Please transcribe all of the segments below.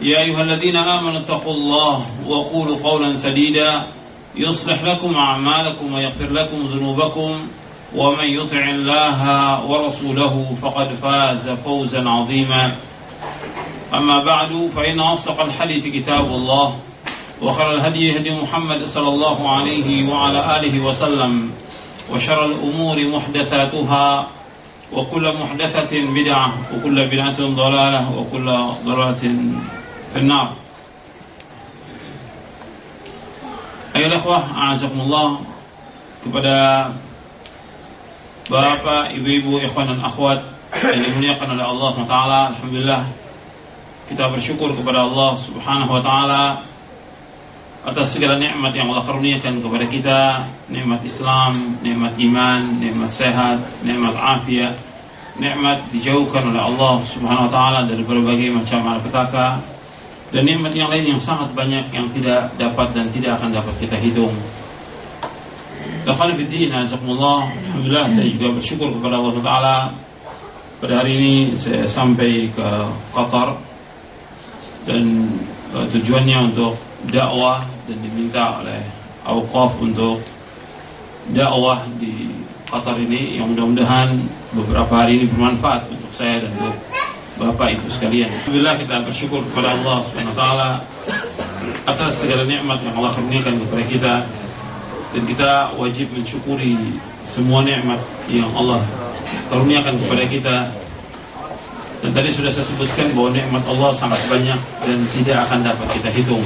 يا أيها الذين آمنوا اتقوا الله وقولوا قولا سديدا. يصلح لكم أعمالكم ويغفر لكم ذنوبكم. ومن يطع الله ورسوله فقد فاز فوزا عظيما. أما بعد فإن أصدق الحديث كتاب الله وخير الهدي هدي محمد صلى الله عليه وعلى آله وسلم وشر الأمور محدثاتها وكل محدثة بدعة وكل بدعة ضلالة وكل ضلالة في النار Ayo ikhwah, a'azakumullah kepada Bapak, Ibu-ibu, ikhwan dan akhwat yang dimuliakan oleh Allah SWT Alhamdulillah kita bersyukur kepada Allah Subhanahu wa taala atas segala nikmat yang Allah karuniakan kepada kita, nikmat Islam, nikmat iman, nikmat sehat, nikmat afiat, nikmat dijauhkan oleh Allah Subhanahu wa taala dari berbagai macam malapetaka dan nikmat yang lain yang sangat banyak yang tidak dapat dan tidak akan dapat kita hitung. Alhamdulillah, saya juga bersyukur kepada Allah Taala. Pada hari ini saya sampai ke Qatar. Dan uh, tujuannya untuk dakwah dan diminta oleh Awqaf untuk dakwah di Qatar ini. Yang mudah-mudahan beberapa hari ini bermanfaat untuk saya dan untuk Bapak Ibu sekalian. Alhamdulillah kita bersyukur kepada Allah Subhanahu wa taala atas segala nikmat yang Allah karuniakan kepada kita dan kita wajib mensyukuri semua nikmat yang Allah karuniakan kepada kita dan tadi sudah saya sebutkan bahwa nikmat Allah sangat banyak dan tidak akan dapat kita hitung.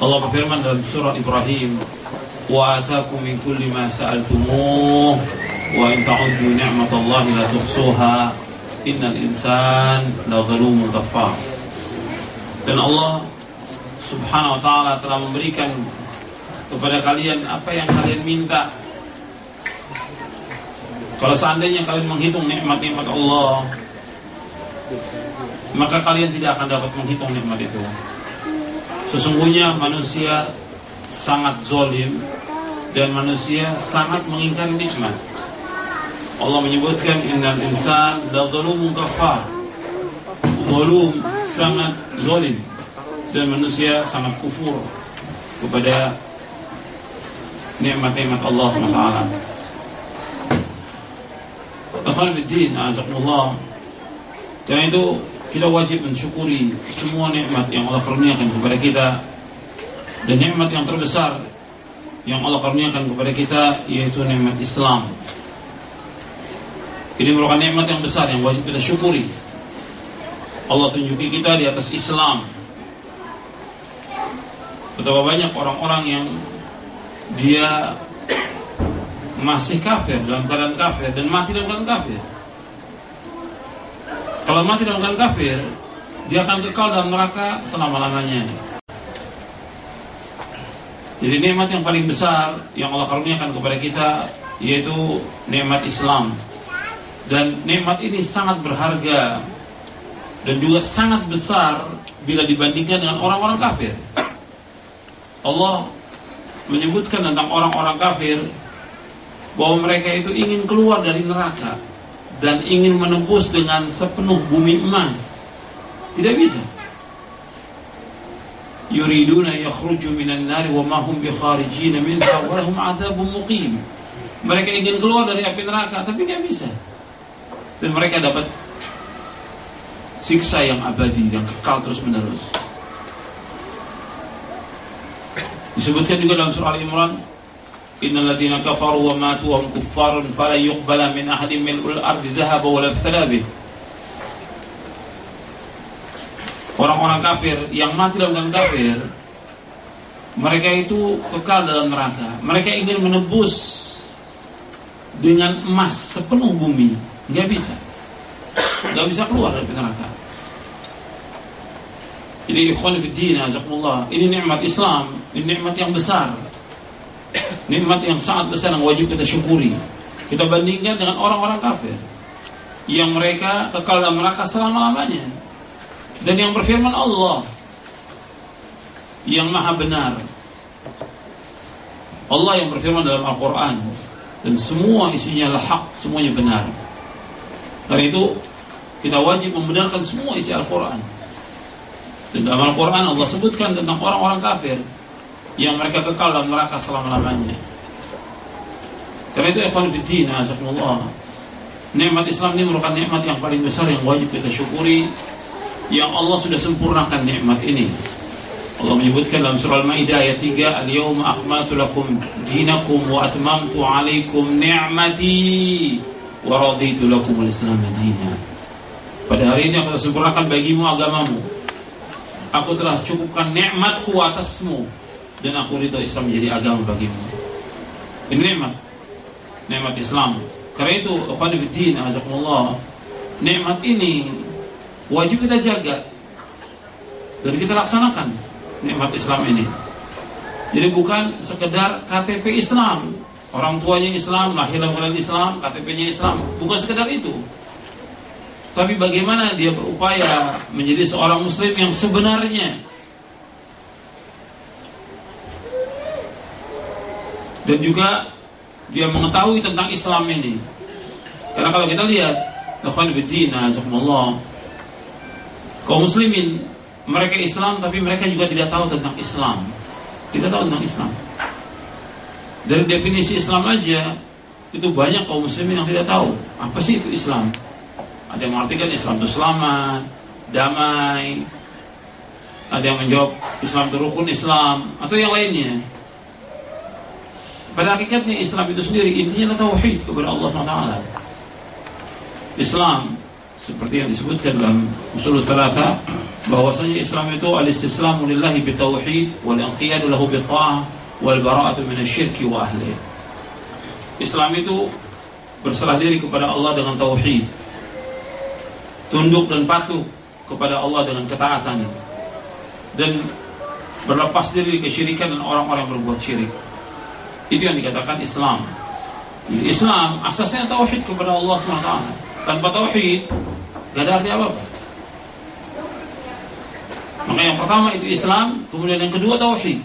Allah berfirman dalam surah Ibrahim, "Wa atakum min kulli ma sa'altumuh wa in ta'uddu ni'matallahi la tuhsuha innal insan kafar." Dan Allah Subhanahu wa taala telah memberikan kepada kalian apa yang kalian minta. Kalau seandainya kalian menghitung nikmat-nikmat Allah, maka kalian tidak akan dapat menghitung nikmat itu. Sesungguhnya manusia sangat zolim dan manusia sangat mengingkari nikmat. Allah menyebutkan innal insan la zalumun kafar. Zalum sangat zolim dan manusia sangat kufur kepada nikmat-nikmat Allah SWT. Akhwaniddin, azakumullah. Karena itu kita wajib mensyukuri semua nikmat yang Allah karuniakan kepada kita dan nikmat yang terbesar yang Allah karuniakan kepada kita yaitu nikmat Islam. Ini merupakan nikmat yang besar yang wajib kita syukuri. Allah tunjuki kita di atas Islam. Betapa banyak orang-orang yang dia masih kafir dalam keadaan kafir dan mati dalam keadaan kafir. Kalau mati dalam keadaan kafir, dia akan kekal dalam neraka selama-lamanya. Jadi nikmat yang paling besar yang Allah karuniakan kepada kita yaitu nikmat Islam. Dan nikmat ini sangat berharga dan juga sangat besar bila dibandingkan dengan orang-orang kafir. Allah menyebutkan tentang orang-orang kafir bahwa mereka itu ingin keluar dari neraka dan ingin menembus dengan sepenuh bumi emas. Tidak bisa. Yuriduna yakhruju minan nari wa ma hum bikharijin minha wa lahum adzabun muqim. Mereka ingin keluar dari api neraka tapi tidak bisa. Dan mereka dapat siksa yang abadi yang kekal terus menerus. Disebutkan juga dalam surah Al-Imran, Innal ladzina kafaru wa matu wa hum kuffarun fala yuqbala min ahadin mil'ul ardi dhahaba wa la Orang-orang kafir yang mati dalam keadaan kafir, mereka itu kekal dalam neraka. Mereka ingin menebus dengan emas sepenuh bumi, nggak bisa, nggak bisa keluar dari neraka. Jadi ikhwan fillah, azakumullah, ini nikmat Islam, ini nikmat yang besar. Nikmat yang sangat besar yang wajib kita syukuri. Kita bandingkan dengan orang-orang kafir yang mereka kekal dalam neraka selama-lamanya. Dan yang berfirman Allah yang maha benar. Allah yang berfirman dalam Al-Quran dan semua isinya adalah hak, semuanya benar. Karena itu kita wajib membenarkan semua isi Al-Quran. Dan dalam Al-Quran Allah sebutkan tentang orang-orang kafir yang mereka kekal dalam neraka selama-lamanya. Karena itu ikhwan fillah, azakumullah. Nikmat Islam ini merupakan nikmat yang paling besar yang wajib kita syukuri yang Allah sudah sempurnakan nikmat ini. Allah menyebutkan dalam surah Al-Maidah ayat 3, "Al-yawma akmaltu lakum dinakum wa atmamtu 'alaikum ni'mati wa raditu lakum al-Islam dinan." Pada hari ini aku sempurnakan bagimu agamamu. Aku telah cukupkan nikmatku atasmu dan aku ridho Islam menjadi agama bagimu. Ini nikmat. Nikmat Islam. Karena itu, ikhwan fillah, nikmat ini wajib kita jaga dan kita laksanakan nikmat Islam ini. Jadi bukan sekedar KTP Islam, orang tuanya Islam, lahir dalam Islam, KTP-nya Islam, bukan sekedar itu. Tapi bagaimana dia berupaya menjadi seorang muslim yang sebenarnya? Dan juga dia mengetahui tentang Islam ini. Karena kalau kita lihat, ikhwan fillah, kaum muslimin mereka Islam tapi mereka juga tidak tahu tentang Islam. Tidak tahu tentang Islam dari definisi Islam aja itu banyak kaum muslimin yang tidak tahu. Apa sih itu Islam? Ada yang mengartikan Islam itu selamat damai. Ada yang menjawab Islam itu rukun Islam atau yang lainnya. Pada hakikatnya Islam itu sendiri intinya adalah tauhid kepada Allah SWT Islam seperti yang disebutkan dalam usul salata bahwasanya Islam itu al-istislamu lillahi bitauhid wal inqiyadu lahu bitta'ah wal bara'atu minasyirki wa ahli. Islam itu berserah diri kepada Allah dengan tauhid. Tunduk dan patuh kepada Allah dengan ketaatan. Dan berlepas diri kesyirikan dan orang-orang berbuat syirik. Itu yang dikatakan Islam. Islam asasnya tauhid kepada Allah SWT. Tanpa tauhid Gak ada arti apa-apa. Maka yang pertama itu Islam, kemudian yang kedua tauhid.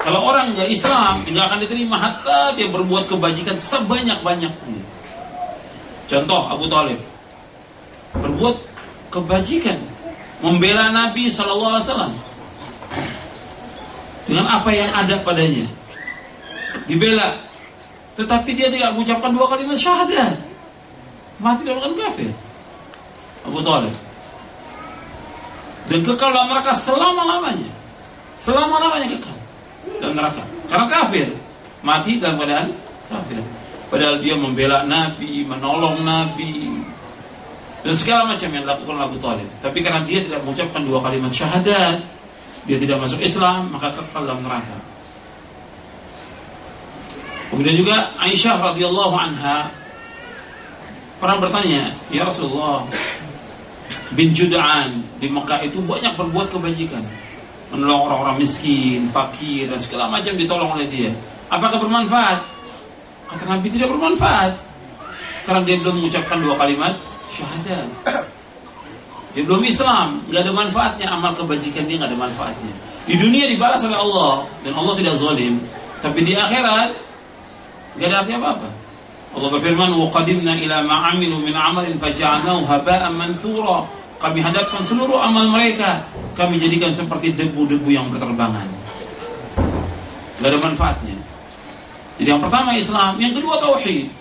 Kalau orang nggak Islam, tidak akan diterima hatta dia berbuat kebajikan sebanyak-banyaknya. Contoh Abu Talib berbuat kebajikan, membela Nabi Shallallahu Alaihi Wasallam dengan apa yang ada padanya, dibela. Tetapi dia tidak mengucapkan dua kalimat syahadat, mati dalam kafir. Abu Talib. Dan kekal dalam neraka selama-lamanya. Selama-lamanya kekal dalam neraka. Karena kafir. Mati dalam keadaan kafir. Padahal dia membela Nabi, menolong Nabi, dan segala macam yang dilakukan Abu Talib. Tapi karena dia tidak mengucapkan dua kalimat syahadat, dia tidak masuk Islam, maka kekal dalam neraka. Kemudian juga Aisyah radhiyallahu anha pernah bertanya, "Ya Rasulullah, bin Juda'an di Mekah itu banyak berbuat kebajikan menolong orang-orang miskin, fakir dan segala macam ditolong oleh dia. Apakah bermanfaat? Kata Nabi tidak bermanfaat karena dia belum mengucapkan dua kalimat syahadat. Dia belum Islam, nggak ada manfaatnya amal kebajikan dia nggak ada manfaatnya. Di dunia dibalas oleh Allah dan Allah tidak zalim, tapi di akhirat nggak ada arti apa-apa. Allah berfirman, "Wa qadimna ila ma 'amilu min 'amalin faja'alnahu haba'an manthura." Kami hadapkan seluruh amal mereka. Kami jadikan seperti debu-debu yang berterbangan. Tidak ada manfaatnya. Jadi yang pertama Islam, yang kedua tauhid.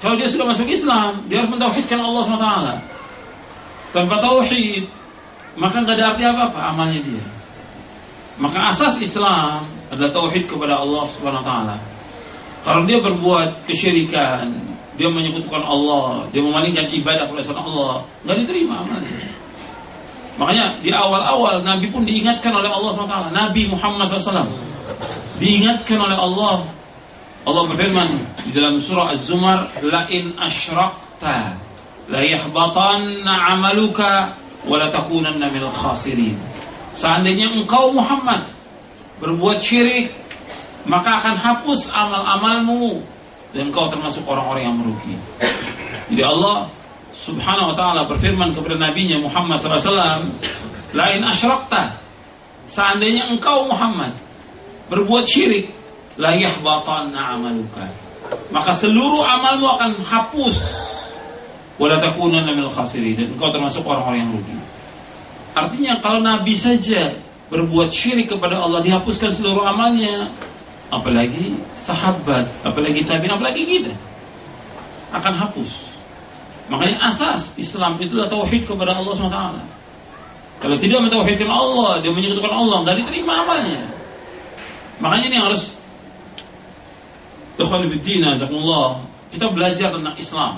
Kalau dia sudah masuk Islam, dia harus mentauhidkan Allah SWT. Tanpa tauhid, maka nggak ada arti apa-apa amalnya dia. Maka asas Islam adalah tauhid kepada Allah taala. Kalau dia berbuat kesyirikan, dia menyekutukan Allah, dia memalingkan ibadah kepada selain Allah, nggak diterima amalnya. Makanya di awal-awal Nabi pun diingatkan oleh Allah SWT. Nabi Muhammad SAW diingatkan oleh Allah. Allah berfirman di dalam surah Az-Zumar, "La in asyrakta la yahbatanna 'amaluka wa la takunanna minal khasirin." Seandainya engkau Muhammad berbuat syirik, maka akan hapus amal-amalmu dan engkau termasuk orang-orang yang merugi. Jadi Allah Subhanahu wa taala berfirman kepada nabinya Muhammad SAW, "Lain asyrakta." Seandainya engkau Muhammad berbuat syirik, la yahbatanna amaluka. Maka seluruh amalmu akan hapus. Wala takunanna minal khasirin dan engkau termasuk orang-orang yang rugi. Artinya kalau Nabi saja berbuat syirik kepada Allah dihapuskan seluruh amalnya, apalagi sahabat, apalagi tabiin, apalagi kita akan hapus. Makanya asas Islam itulah tauhid kepada Allah SWT. Kalau tidak mentauhidkan Allah, dia menyekutukan Allah, nggak diterima amalnya. Makanya ini harus kita belajar tentang Islam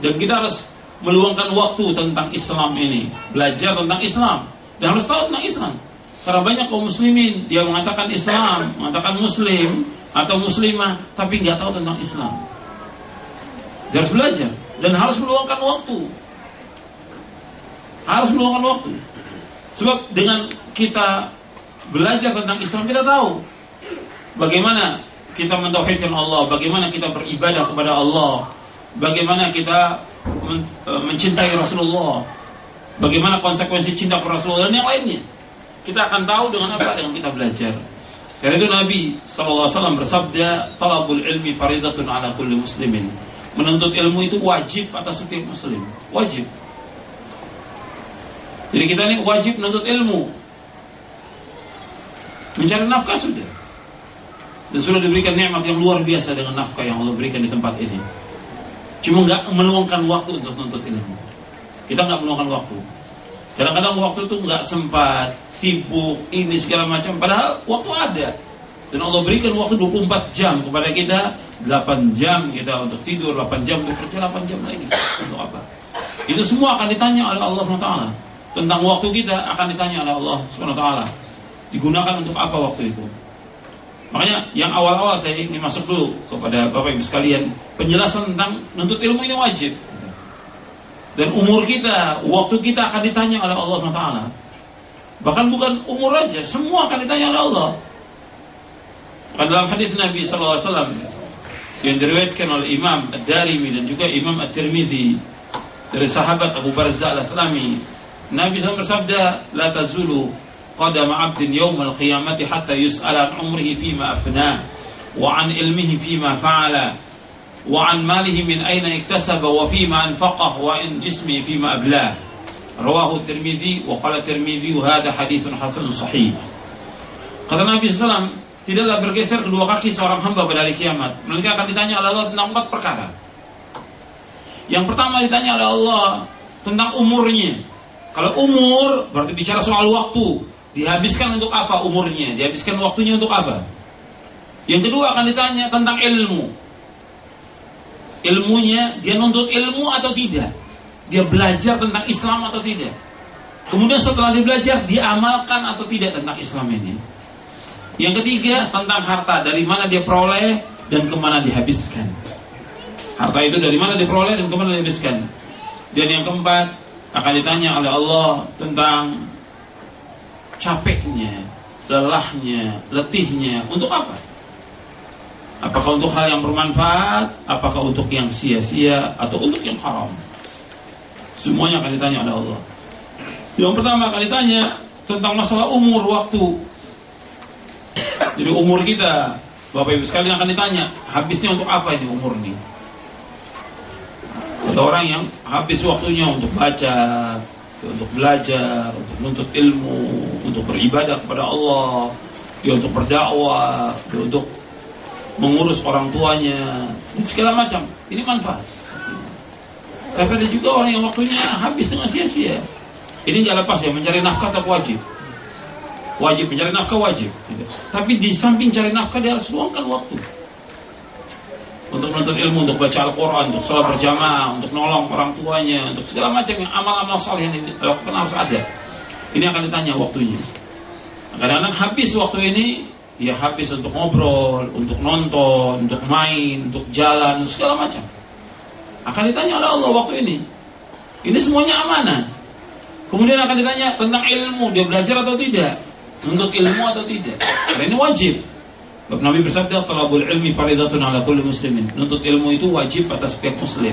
dan kita harus meluangkan waktu tentang Islam ini, belajar tentang Islam dan harus tahu tentang Islam. Karena banyak kaum muslimin dia mengatakan Islam, mengatakan muslim atau muslimah tapi nggak tahu tentang Islam. Dia harus belajar dan harus meluangkan waktu. Harus meluangkan waktu. Sebab dengan kita belajar tentang Islam kita tahu bagaimana kita mentauhidkan Allah, bagaimana kita beribadah kepada Allah, bagaimana kita E, mencintai Rasulullah, bagaimana konsekuensi cinta kepada Rasulullah dan yang lainnya. Kita akan tahu dengan apa dengan kita belajar. Karena itu Nabi SAW bersabda, "Talabul ilmi faridatun ala kulli muslimin." Menuntut ilmu itu wajib atas setiap muslim, wajib. Jadi kita ini wajib menuntut ilmu. Mencari nafkah sudah. Dan sudah diberikan nikmat yang luar biasa dengan nafkah yang Allah berikan di tempat ini. Cuma nggak meluangkan waktu untuk nuntut ilmu. Kita nggak meluangkan waktu. Kadang-kadang waktu itu nggak sempat, sibuk, ini segala macam. Padahal waktu ada. Dan Allah berikan waktu 24 jam kepada kita 8 jam kita untuk tidur 8 jam untuk kerja 8 jam lagi Untuk apa? Itu semua akan ditanya oleh Allah SWT Tentang waktu kita akan ditanya oleh Allah SWT Digunakan untuk apa waktu itu Makanya yang awal-awal saya ingin masuk dulu kepada Bapak Ibu sekalian penjelasan tentang nuntut ilmu ini wajib. Dan umur kita, waktu kita akan ditanya oleh Allah SWT. Bahkan bukan umur aja, semua akan ditanya oleh Allah. Maka dalam hadis Nabi SAW yang diriwayatkan oleh Imam Ad-Darimi dan juga Imam At-Tirmidhi dari sahabat Abu Barzah Al-Aslami, Nabi SAW bersabda, "La tazulu qadama 'abdin yawmal qiyamati hatta yus'ala umrihi fima afna wa an ilmihi fima fa'ala." وعن ماله من أين اكتسب وفيما أنفقه وعن جسمه فيما أبلاه رواه الترمذي وقال الترمذي هذا حديث حسن صحيح Kata Nabi SAW, tidaklah bergeser kedua kaki seorang hamba pada hari kiamat. Melainkan akan ditanya oleh Allah tentang empat perkara. Yang pertama ditanya oleh Allah tentang umurnya. Kalau umur berarti bicara soal waktu. Dihabiskan untuk apa umurnya? Dihabiskan waktunya untuk apa? Yang kedua akan ditanya tentang ilmu. Ilmunya, dia nuntut ilmu atau tidak? Dia belajar tentang Islam atau tidak? Kemudian setelah dia belajar, dia amalkan atau tidak tentang Islam ini? Yang ketiga, tentang harta. Dari mana dia peroleh dan ke mana dihabiskan. Harta itu dari mana diperoleh dan ke mana dihabiskan. Dan yang keempat, akan ditanya oleh Allah tentang capeknya, lelahnya, letihnya untuk apa? Apakah untuk hal yang bermanfaat, apakah untuk yang sia-sia atau untuk yang haram? Semuanya akan ditanya oleh Allah. Yang pertama akan ditanya tentang masalah umur waktu. Jadi umur kita, Bapak Ibu sekalian akan ditanya, habisnya untuk apa ini umur ini? Ada orang yang habis waktunya untuk baca, untuk belajar, untuk menuntut ilmu, untuk beribadah kepada Allah, dia untuk berdakwah, dia untuk mengurus orang tuanya, segala macam. Ini manfaat. Tapi ada juga orang yang waktunya habis dengan sia-sia. Ini nggak lepas ya, mencari nafkah tak wajib. Wajib mencari nafkah wajib. Tapi di samping cari nafkah dia harus luangkan waktu untuk menuntut ilmu, untuk baca Al-Quran, untuk sholat berjamaah, untuk nolong orang tuanya, untuk segala macam yang amal-amal saleh yang dilakukan harus ada. Ini akan ditanya waktunya. Kadang-kadang habis waktu ini, ya habis untuk ngobrol, untuk nonton, untuk main, untuk jalan, untuk segala macam. Akan ditanya oleh Allah waktu ini. Ini semuanya amanah. Kemudian akan ditanya tentang ilmu, dia belajar atau tidak, untuk ilmu atau tidak. Karena ini wajib. Nabi bersabda, "Talabul ilmi faridatun ala kulli muslimin." Nuntut ilmu itu wajib atas setiap muslim.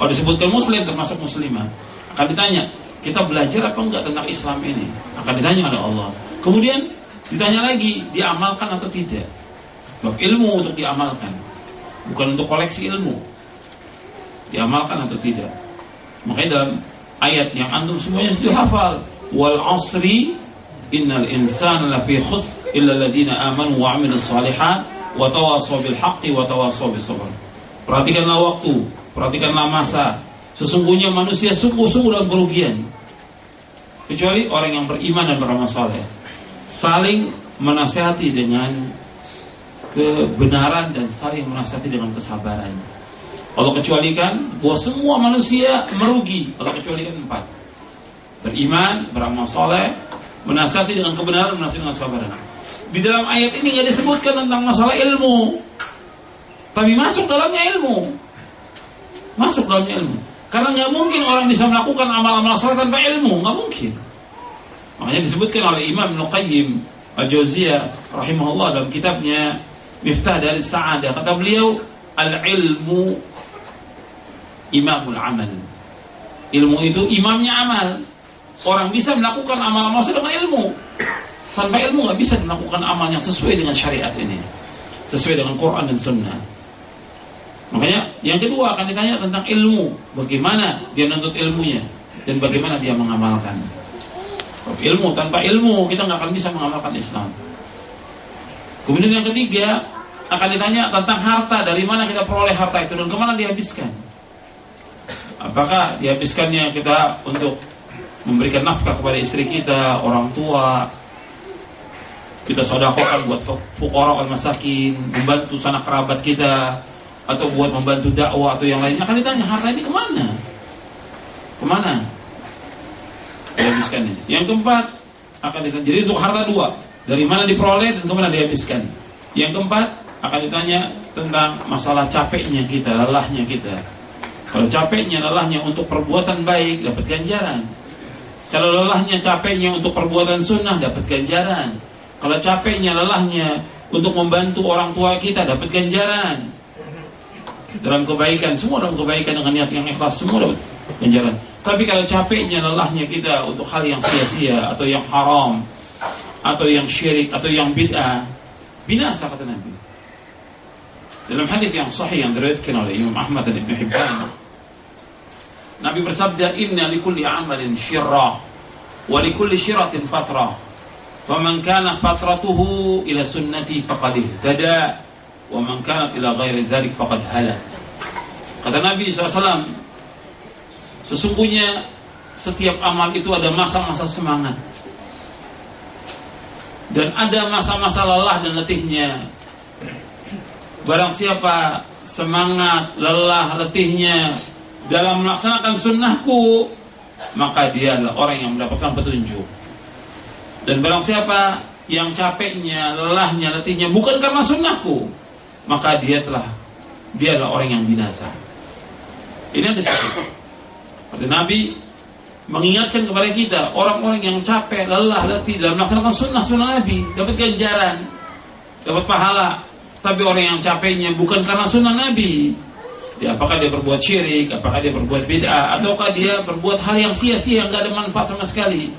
Kalau disebutkan muslim termasuk muslimah, akan ditanya, kita belajar apa enggak tentang Islam ini? Akan ditanya oleh Allah. Kemudian ditanya lagi, diamalkan atau tidak? Sebab ilmu untuk diamalkan, bukan untuk koleksi ilmu. Diamalkan atau tidak? Makanya dalam ayat yang antum semuanya sudah hafal, wal asri innal insana lafi khusr illa alladziina amanu wa 'amilus shalihat wa tawassaw bil haqqi wa tawassaw bis sabr. Perhatikanlah waktu, perhatikanlah masa. Sesungguhnya manusia sungguh-sungguh dalam kerugian. Kecuali orang yang beriman dan beramal saleh. Saling menasihati dengan kebenaran dan saling menasihati dengan kesabaran. Allah kecualikan bahwa semua manusia merugi. Allah kecualikan empat. Beriman, beramal soleh, menasihati dengan kebenaran, menasihati dengan kesabaran. Di dalam ayat ini nggak disebutkan tentang masalah ilmu. Tapi masuk dalamnya ilmu. Masuk dalamnya ilmu. Karena nggak mungkin orang bisa melakukan amal-amal salat tanpa ilmu, nggak mungkin. Makanya disebutkan oleh Imam Nuqayyim Al-Jauziyah rahimahullah dalam kitabnya Miftah dari Sa'adah. Kata beliau, al-ilmu imamul amal. Ilmu itu imamnya amal. Orang bisa melakukan amal-amal dengan ilmu. Tanpa ilmu nggak bisa melakukan amal yang sesuai dengan syariat ini, sesuai dengan Quran dan Sunnah. Makanya yang kedua akan ditanya tentang ilmu, bagaimana dia menuntut ilmunya dan bagaimana dia mengamalkan. Ilmu tanpa ilmu kita nggak akan bisa mengamalkan Islam. Kemudian yang ketiga akan ditanya tentang harta, dari mana kita peroleh harta itu dan ke mana dihabiskan. Apakah dihabiskannya kita untuk memberikan nafkah kepada istri kita, orang tua, kita sodakokan buat fukara al masakin, membantu sanak kerabat kita, atau buat membantu dakwah atau yang lainnya akan ditanya harta ini ke mana? Ke mana? Dihabiskannya. Yang keempat akan ditanya. Jadi untuk harta dua, dari mana diperoleh dan ke mana dihabiskan. Yang keempat akan ditanya tentang masalah capeknya kita, lelahnya kita. Kalau capeknya, lelahnya untuk perbuatan baik dapat ganjaran. Kalau lelahnya, capeknya untuk perbuatan sunnah dapat ganjaran. Kalau capeknya, lelahnya untuk membantu orang tua kita dapat ganjaran. Dalam kebaikan, semua dalam kebaikan dengan niat yang ikhlas, semua dapat ganjaran. Tapi kalau capeknya, lelahnya kita untuk hal yang sia-sia atau yang haram atau yang syirik atau yang bid'ah, binasa kata Nabi. Dalam hadis yang sahih yang diriwayatkan oleh Imam Ahmad dan Ibnu Hibban, Nabi bersabda, "Inna likulli 'amalin syirra wa likulli syiratin fatrah." Faman kana fatratuhu ila sunnati faqad ihtada wa man kana ila ghairi dzalik faqad halak. Kata Nabi SAW sesungguhnya setiap amal itu ada masa-masa semangat dan ada masa-masa lelah dan letihnya barang siapa semangat, lelah, letihnya dalam melaksanakan sunnahku maka dia adalah orang yang mendapatkan petunjuk dan barang siapa yang capeknya, lelahnya, letihnya bukan karena sunnahku, maka dia telah dia adalah orang yang binasa. Ini ada satu. Seperti Nabi mengingatkan kepada kita orang-orang yang capek, lelah, letih dalam melaksanakan sunnah-sunnah Nabi dapat ganjaran, dapat pahala. Tapi orang yang capeknya bukan karena sunnah Nabi, dia, apakah dia berbuat syirik, apakah dia berbuat bid'ah, ataukah dia berbuat hal yang sia-sia, nggak ada manfaat sama sekali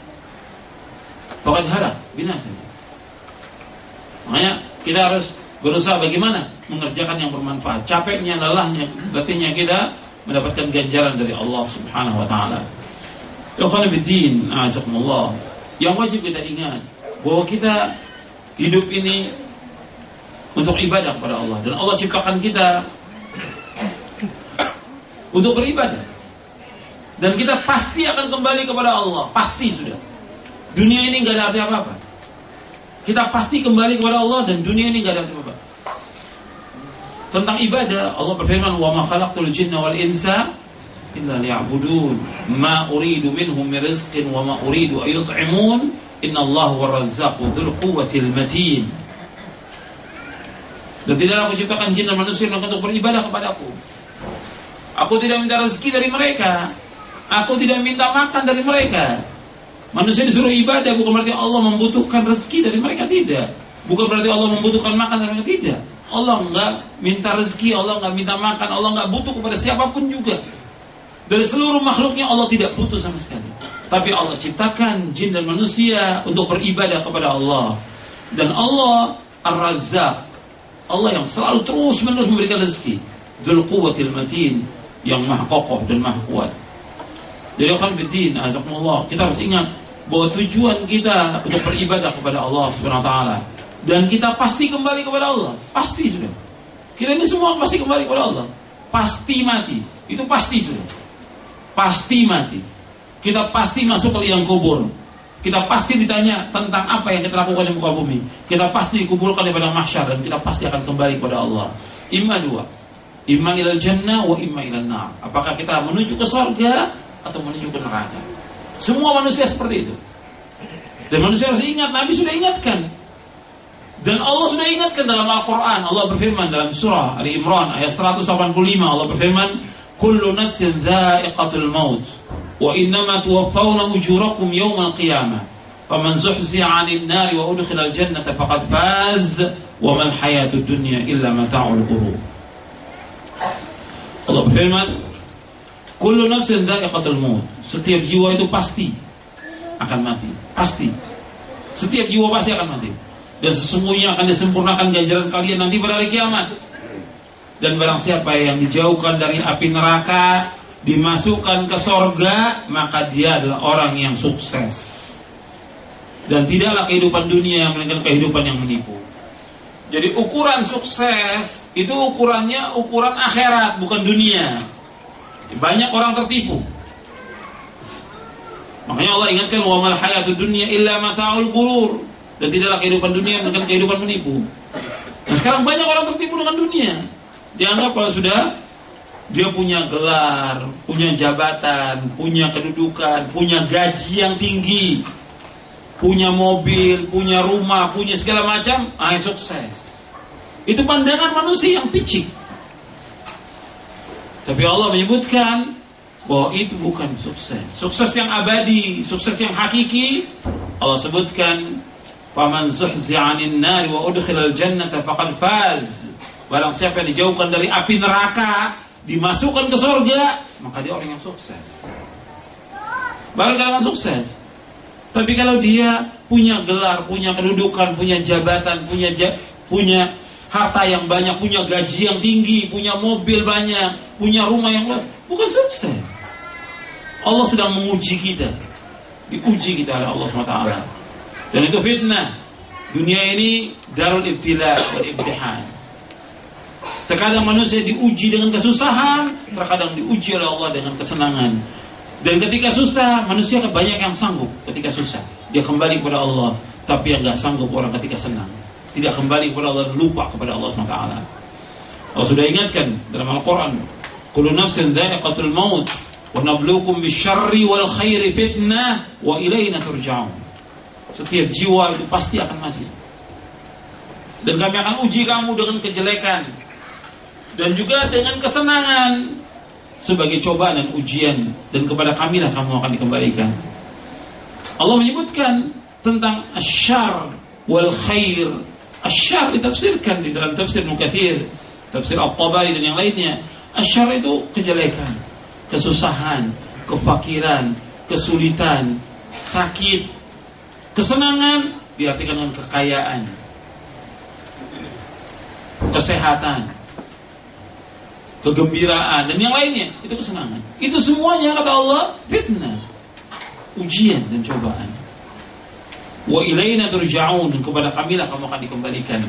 Pokoknya halak, binasa. Makanya kita harus berusaha bagaimana mengerjakan yang bermanfaat. Capeknya, lelahnya, letihnya kita mendapatkan ganjaran dari Allah Subhanahu wa taala. Ikhwan bidin, azakumullah. Yang wajib kita ingat bahwa kita hidup ini untuk ibadah kepada Allah dan Allah ciptakan kita untuk beribadah. Dan kita pasti akan kembali kepada Allah, pasti sudah. Dunia ini nggak ada arti apa-apa. Kita pasti kembali kepada Allah dan dunia ini nggak ada apa-apa. Tentang ibadah, Allah berfirman, "Wa ma khalaqtul jinna wal insa illa liya'budun. Ma uridu minhum min rizqin wa ma uridu an yut'imun. Wa razzaqu dzul quwwatil matin." Dan tidaklah aku ciptakan jin dan manusia untuk beribadah kepadaku. Aku tidak minta rezeki dari mereka. Aku tidak minta makan dari mereka. Manusia disuruh ibadah bukan berarti Allah membutuhkan rezeki dari mereka tidak. Bukan berarti Allah membutuhkan makan dari mereka tidak. Allah enggak minta rezeki, Allah enggak minta makan, Allah enggak butuh kepada siapa pun juga. Dari seluruh makhluknya Allah tidak butuh sama sekali. Tapi Allah ciptakan jin dan manusia untuk beribadah kepada Allah. Dan Allah Ar-Razzaq Allah yang selalu terus menerus memberikan rezeki. Dzul quwwatil matin yang maha kokoh dan maha kuat. Jadi akan bidin, azakumullah. Kita harus ingat bahwa tujuan kita untuk beribadah kepada Allah Subhanahu wa taala dan kita pasti kembali kepada Allah. Pasti sudah. Kita ini semua pasti kembali kepada Allah. Pasti mati. Itu pasti sudah. Pasti mati. Kita pasti masuk ke liang kubur. Kita pasti ditanya tentang apa yang kita lakukan di muka bumi. Kita pasti dikumpulkan di padang mahsyar dan kita pasti akan kembali kepada Allah. Imma dua. Imma ilal jannah wa imma ilal nar. Apakah kita menuju ke surga atau menuju ke neraka? Semua manusia seperti itu. Dan manusia harus ingat, Nabi sudah ingatkan. Dan Allah sudah ingatkan dalam Al-Quran. Allah berfirman dalam surah Ali Imran ayat 185. Allah berfirman, Kullu nafsin dha'iqatul maut. Wa innama tuwaffawna ujurakum yawmal qiyamah. Faman zuhzi'a 'anil nari wa udkhila al-jannata faqad faz. Wa mal hayatud dunya illa mata'ul ghurur. Allah berfirman, Kullu nafsin dha'iqatul maut. Setiap jiwa itu pasti akan mati. Pasti. Setiap jiwa pasti akan mati. Dan sesungguhnya akan disempurnakan ganjaran kalian nanti pada hari kiamat. Dan barang siapa yang dijauhkan dari api neraka dimasukkan ke sorga maka dia adalah orang yang sukses. Dan tidaklah kehidupan dunia yang melainkan kehidupan yang menipu. Jadi ukuran sukses itu ukurannya ukuran akhirat bukan dunia. Banyak orang tertipu. Makanya Allah ingatkan wa mal hayatud dunya illa mata'ul gurur dan tidaklah kehidupan dunia melainkan kehidupan menipu nah sekarang banyak orang tertipu dengan dunia dianggap kalau sudah dia punya gelar, punya jabatan, punya kedudukan, punya gaji yang tinggi, punya mobil, punya rumah, punya segala macam, ah sukses. Itu pandangan manusia yang picik. Tapi Allah menyebutkan bahwa itu bukan sukses. Sukses yang abadi, sukses yang hakiki, Allah sebutkan, "Faman zuhzi'a 'anil nari wa udkhilal jannata faqad faz." Barang siapa yang dijauhkan dari api neraka, dimasukkan ke surga, maka dia orang yang sukses. Baru kalau sukses. Tapi kalau dia punya gelar, punya kedudukan, punya jabatan, punya punya harta yang banyak, punya gaji yang tinggi, punya mobil banyak, punya rumah yang luas, bukan sukses. Allah sedang menguji kita. Diuji kita oleh Allah SWT. Dan itu fitnah. Dunia ini darul ibtila wal ibtihan. Terkadang manusia diuji dengan kesusahan, terkadang diuji oleh Allah dengan kesenangan. Dan ketika susah, manusia banyak yang sanggup ketika susah. Dia kembali kepada Allah, tapi yang nggak sanggup orang ketika senang. Tidak kembali kepada Allah, lupa kepada Allah SWT. Allah sudah ingatkan dalam Al-Quran, Kullu nafsin maut, wa nabluukum bisyarri wal khairi fitnah, wa ilayna turja'un. Setiap jiwa itu pasti akan mati. Dan kami akan uji kamu dengan kejelekan, dan juga dengan kesenangan sebagai cobaan dan ujian dan kepada kamilah kamu akan dikembalikan. Allah menyebutkan tentang asyar wal khair. Asyar ditafsirkan di dalam tafsir Mukathir, tafsir Al-Tabari dan yang lainnya. Asyar itu kejelekan, kesusahan, kefakiran, kesulitan, sakit, kesenangan diartikan dengan kekayaan, kesehatan, kegembiraan dan yang lainnya itu kesenangan. Itu semuanya kata Allah fitnah, ujian dan cobaan. Wa ilaina turja'un dan kepada kamilah kamu akan dikembalikan.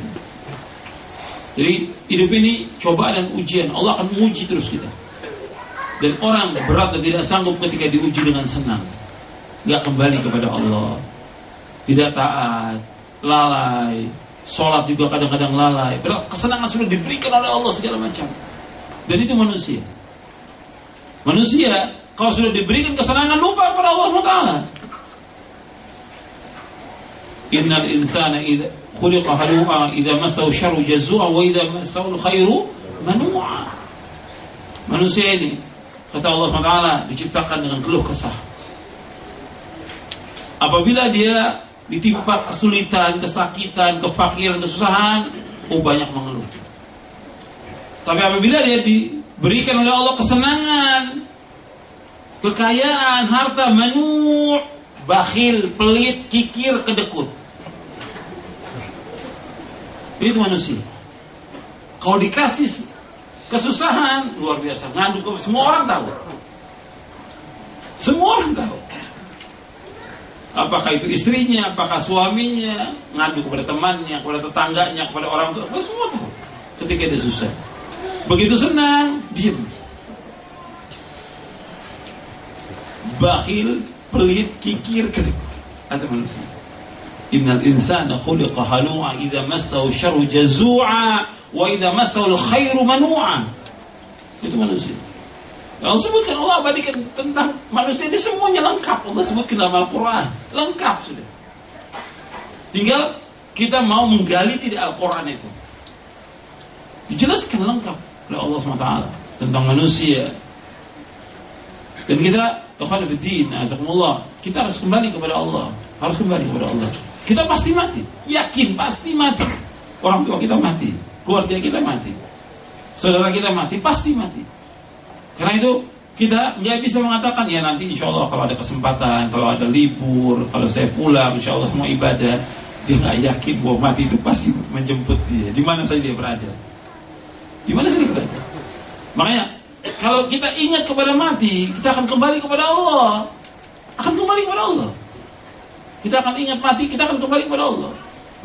Jadi hidup ini cobaan dan ujian Allah akan menguji terus kita. Dan orang berat dan tidak sanggup ketika diuji dengan senang, nggak kembali kepada Allah, tidak taat, lalai, sholat juga kadang-kadang lalai. Padahal kesenangan sudah diberikan oleh Allah segala macam. Dan itu manusia. Manusia kalau sudah diberikan kesenangan lupa kepada Allah SWT. Innal insana idza khuliqa halu'a idza massahu syarru jazua wa massahu khairu manu'a. Manusia ini kata Allah SWT diciptakan dengan keluh kesah. Apabila dia ditimpa kesulitan, kesakitan, kefakiran, kesusahan, oh banyak mengeluh. Tapi apabila dia diberikan oleh Allah kesenangan, kekayaan, harta, menu, bakhil, pelit, kikir, kedekut. Itu manusia. Kalau dikasih kesusahan, luar biasa. Ngadu semua orang tahu. Semua orang tahu. Apakah itu istrinya, apakah suaminya, ngadu kepada temannya, kepada tetangganya, kepada orang tua, semua tahu. Ketika dia susah. Begitu senang, diam. Bakhil, pelit, kikir, kedekut. Ada manusia. Innal insana khuliqa halu'a idza massahu syarru jazu'a wa idza massahu khairu manu'a. Itu manusia. Allah sebutkan Allah abadikan tentang manusia ini semuanya lengkap. Allah sebutkan dalam Al-Quran. Lengkap sudah. Tinggal kita mau menggali tidak Al-Quran itu. Dijelaskan lengkap oleh Allah SWT tentang manusia. Dan kita, Tuhan Abidin, Azakumullah, kita harus kembali kepada Allah. Harus kembali kepada Allah. Kita pasti mati. Yakin, pasti mati. Orang tua kita mati. Keluarga kita mati. Saudara kita mati, pasti mati. Karena itu kita nggak bisa mengatakan ya nanti insya Allah kalau ada kesempatan, kalau ada libur, kalau saya pulang, insya Allah mau ibadah, dia nggak yakin bahwa mati itu pasti menjemput dia. Di mana saja dia berada. Di mana saja dia berada. Makanya kalau kita ingat kepada mati, kita akan kembali kepada Allah. Akan kembali kepada Allah. Kita akan ingat mati, kita akan kembali kepada Allah.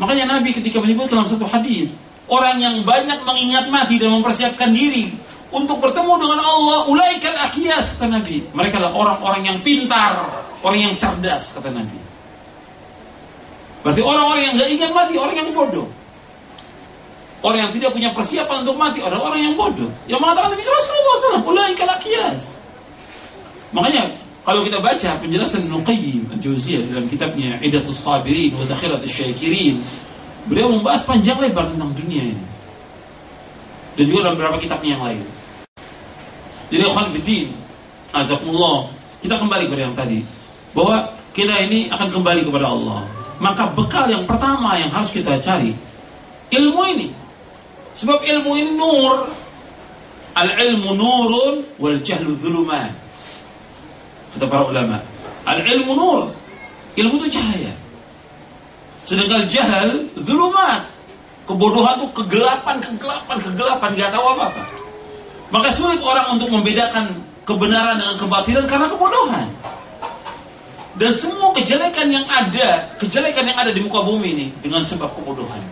Makanya Nabi ketika menyebut dalam satu hadis, orang yang banyak mengingat mati dan mempersiapkan diri untuk bertemu dengan Allah ulaikal akiyas kata Nabi. Mereka adalah orang-orang yang pintar orang yang cerdas kata Nabi. Berarti orang-orang yang gak ingat mati orang yang bodoh. Orang yang tidak punya persiapan untuk mati adalah orang yang bodoh. Yang mengatakan Nabi Rasulullah SAW ulaikal akiyas makanya kalau kita baca penjelasan Nuqayyim al-Jauziyah dalam kitabnya Idatus Sabirin wa Dakhiratus Syakirin beliau membahas panjang lebar tentang dunia ini. Dan juga dalam beberapa kitabnya yang lain jadi akan bidin, azakumullah. Kita kembali kepada yang tadi. Bahwa kita ini akan kembali kepada Allah. Maka bekal yang pertama yang harus kita cari ilmu ini. Sebab ilmu ini nur. Al-ilmu nurun wal jahlu dhulumat. Kata para ulama. Al-ilmu nur. Ilmu itu cahaya. Sedangkan jahal dhulumat. Kebodohan itu kegelapan, kegelapan, kegelapan. Gak tahu apa-apa. Maka sulit orang untuk membedakan kebenaran dengan kebatilan karena kebodohan. Dan semua kejelekan yang ada, kejelekan yang ada di muka bumi ini dengan sebab kebodohan.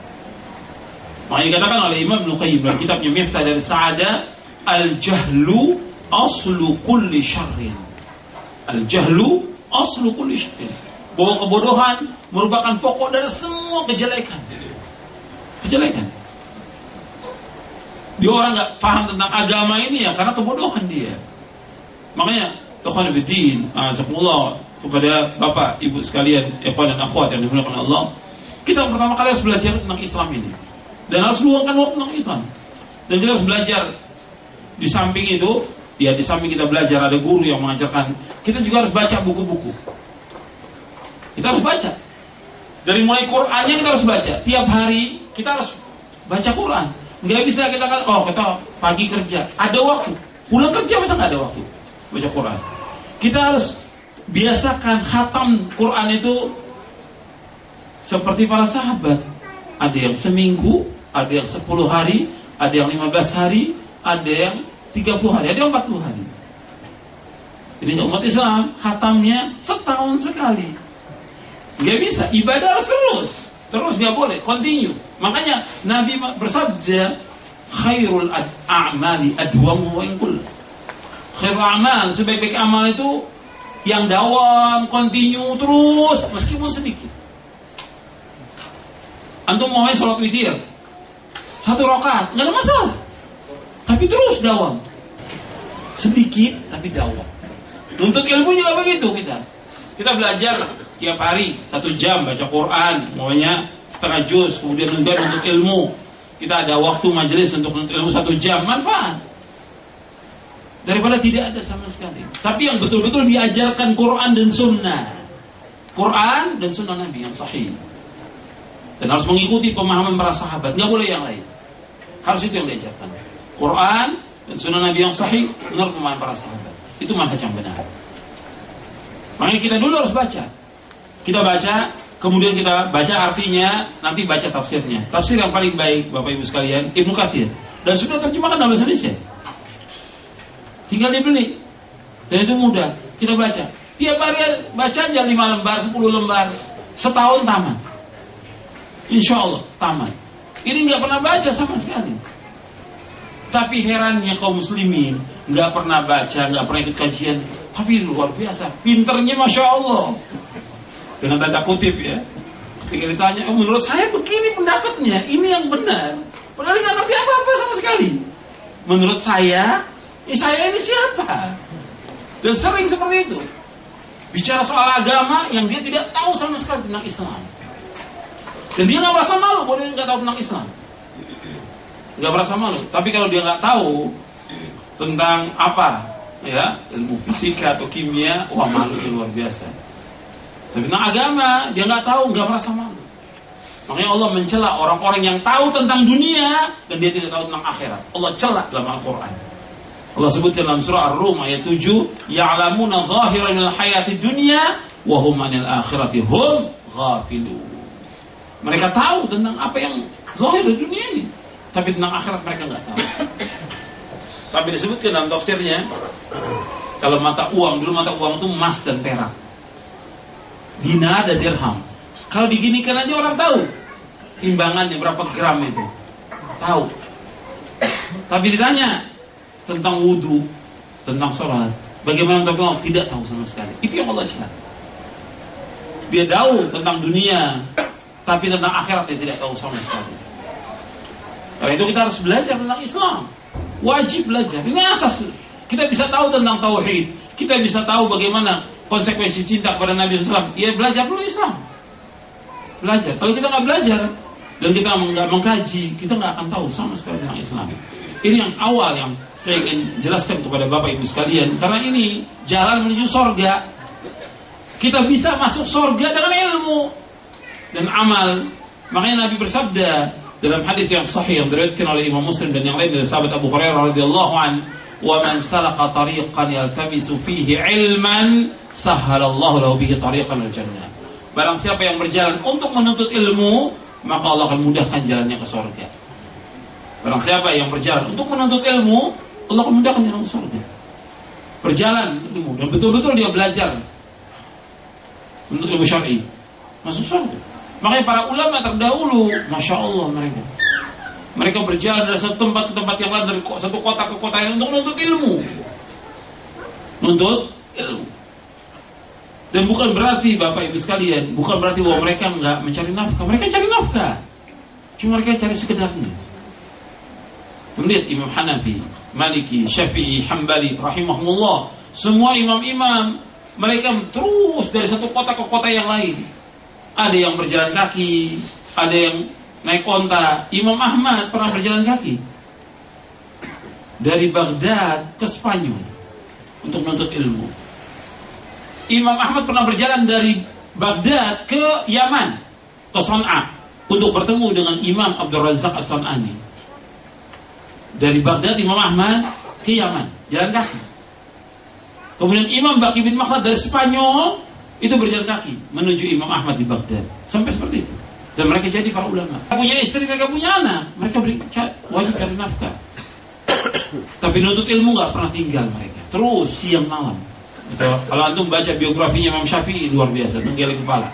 Maka dikatakan oleh Imam Nuqayyim dalam kitabnya Miftah dari Sa'ada, Al-jahlu aslu kulli syarrin. Al-jahlu aslu kulli syarrin. Bahwa kebodohan merupakan pokok dari semua kejelekan. Kejelekan. Dia orang nggak paham tentang agama ini ya karena kebodohan dia. Makanya Tuhan Abidin, Azakumullah kepada Bapak, Ibu sekalian, ikhwan dan akhwat yang dimuliakan Allah, kita pertama kali harus belajar tentang Islam ini. Dan harus luangkan waktu tentang Islam. Dan kita harus belajar di samping itu, ya di samping kita belajar ada guru yang mengajarkan, kita juga harus baca buku-buku. Kita harus baca. Dari mulai Qur'annya kita harus baca. Tiap hari kita harus baca Quran. Nggak bisa kita kata, oh kita pagi kerja, ada waktu. Pulang kerja masa nggak ada waktu baca Quran. Kita harus biasakan khatam Quran itu seperti para sahabat. Ada yang seminggu, ada yang 10 hari, ada yang 15 hari, ada yang 30 hari, ada yang 40 hari. Jadi umat Islam khatamnya setahun sekali. Gak bisa, ibadah harus terus. Terus nggak boleh, continue. Makanya Nabi bersabda, khairul a'mali adwamu wa inkul. Khairul amal, sebaik-baik amal itu yang dawam, continue terus, meskipun sedikit. Antum mau sholat witir. Satu rokat, nggak ada masalah. Tapi terus dawam. Sedikit tapi dawam. Nuntut ilmu juga begitu kita. Kita belajar tiap hari satu jam baca Quran, maunya setengah juz, kemudian juga untuk ilmu. Kita ada waktu majelis untuk ilmu satu jam, manfaat. Daripada tidak ada sama sekali. Tapi yang betul-betul diajarkan Quran dan Sunnah. Quran dan Sunnah Nabi yang sahih. Dan harus mengikuti pemahaman para sahabat, nggak boleh yang lain. Harus itu yang diajarkan. Quran dan Sunnah Nabi yang sahih, menurut pemahaman para sahabat. Itu manhaj yang benar. Makanya kita dulu harus baca. Kita baca, kemudian kita baca artinya, nanti baca tafsirnya. Tafsir yang paling baik, Bapak Ibu sekalian, Ibnu Katsir. Dan sudah terjemahkan dalam bahasa Indonesia. Tinggal dibeli. Dan itu mudah. Kita baca. Tiap hari baca aja 5 lembar, 10 lembar. Setahun tamat. Insya Allah tamat. Ini nggak pernah baca sama sekali. Tapi herannya kaum muslimin nggak pernah baca, nggak pernah ikut kajian, tapi luar biasa, pinternya masya Allah. Dengan tanda kutip ya. Ketika ditanya, oh, menurut saya begini pendapatnya, ini yang benar. Padahal nggak ngerti apa-apa sama sekali. Menurut saya, eh, saya ini siapa? Dan sering seperti itu. Bicara soal agama yang dia tidak tahu sama sekali tentang Islam. Dan dia nggak merasa malu boleh nggak tahu tentang Islam nggak merasa malu. Tapi kalau dia nggak tahu tentang apa, ya ilmu fisika atau kimia, wah malu luar biasa. Tapi tentang agama dia nggak tahu, nggak merasa malu. Makanya Allah mencela orang-orang yang tahu tentang dunia dan dia tidak tahu tentang akhirat. Allah cela dalam Al-Quran. Allah sebutkan dalam surah Ar-Rum ayat 7, "Ya'lamuna zahiran minal hayati dunya wa hum 'anil akhirati hum ghafilun." Mereka tahu tentang apa yang zahir di dunia ini tapi tentang akhirat mereka nggak tahu. Sampai disebutkan dalam tafsirnya, kalau mata uang dulu mata uang itu emas dan perak, dinar dan dirham. Kalau diginikan aja orang tahu timbangannya berapa gram itu, tahu. Tapi ditanya tentang wudhu, tentang sholat, bagaimana tentang Allah tidak tahu sama sekali. Itu yang Allah cakap. Dia tahu tentang dunia, tapi tentang akhirat dia tidak tahu sama sekali. Karena itu kita harus belajar tentang Islam. Wajib belajar. Ini asas. Kita bisa tahu tentang tauhid. Kita bisa tahu bagaimana konsekuensi cinta kepada Nabi SAW. Ya belajar dulu Islam. Belajar. Kalau kita nggak belajar dan kita nggak mengkaji, kita nggak akan tahu sama sekali tentang Islam. Ini yang awal yang saya ingin jelaskan kepada Bapak Ibu sekalian. Karena ini jalan menuju sorga. Kita bisa masuk sorga dengan ilmu dan amal. Makanya Nabi bersabda, dalam hadis yang sahih yang diriwayatkan oleh Imam Muslim dan yang lain dari sahabat Abu Hurairah radhiyallahu an wa man salaka tariqan yaltamisu fihi ilman sahhalallahu lahu bihi tariqan al barang siapa yang berjalan untuk menuntut ilmu maka Allah akan mudahkan jalannya ke surga. Barang siapa yang berjalan untuk menuntut ilmu Allah akan mudahkan jalan ke surga. Berjalan ilmu dan betul-betul dia belajar menuntut ilmu syar'i masuk surga. Makanya para ulama terdahulu, masya Allah mereka. Mereka berjalan dari satu tempat ke tempat yang lain, dari satu kota ke kota yang untuk menuntut ilmu. Nuntut ilmu. Dan bukan berarti Bapak Ibu sekalian, bukan berarti bahwa mereka nggak mencari nafkah. Mereka cari nafkah. Cuma mereka cari sekedarnya. Melihat Imam Hanafi, Maliki, Syafi'i, Hambali, rahimahumullah. Semua imam-imam mereka terus dari satu kota ke kota yang lain ada yang berjalan kaki, ada yang naik onta. Imam Ahmad pernah berjalan kaki dari Baghdad ke Spanyol untuk menuntut ilmu. Imam Ahmad pernah berjalan dari Baghdad ke Yaman, ke Sana'a untuk bertemu dengan Imam Abdul Razak As-San'ani. Dari Baghdad Imam Ahmad ke Yaman, jalan kaki. Kemudian Imam Baqi bin Makhlad dari Spanyol itu berjalan kaki menuju Imam Ahmad di Baghdad. Sampai seperti itu. Dan mereka jadi para ulama. Mereka punya istri, mereka punya anak. Mereka beri, wajib nafkah. Tapi nuntut ilmu nggak pernah tinggal mereka. Terus siang malam. Betul. Kalau antum baca biografinya Imam Syafi'i luar biasa, tunggal kepala.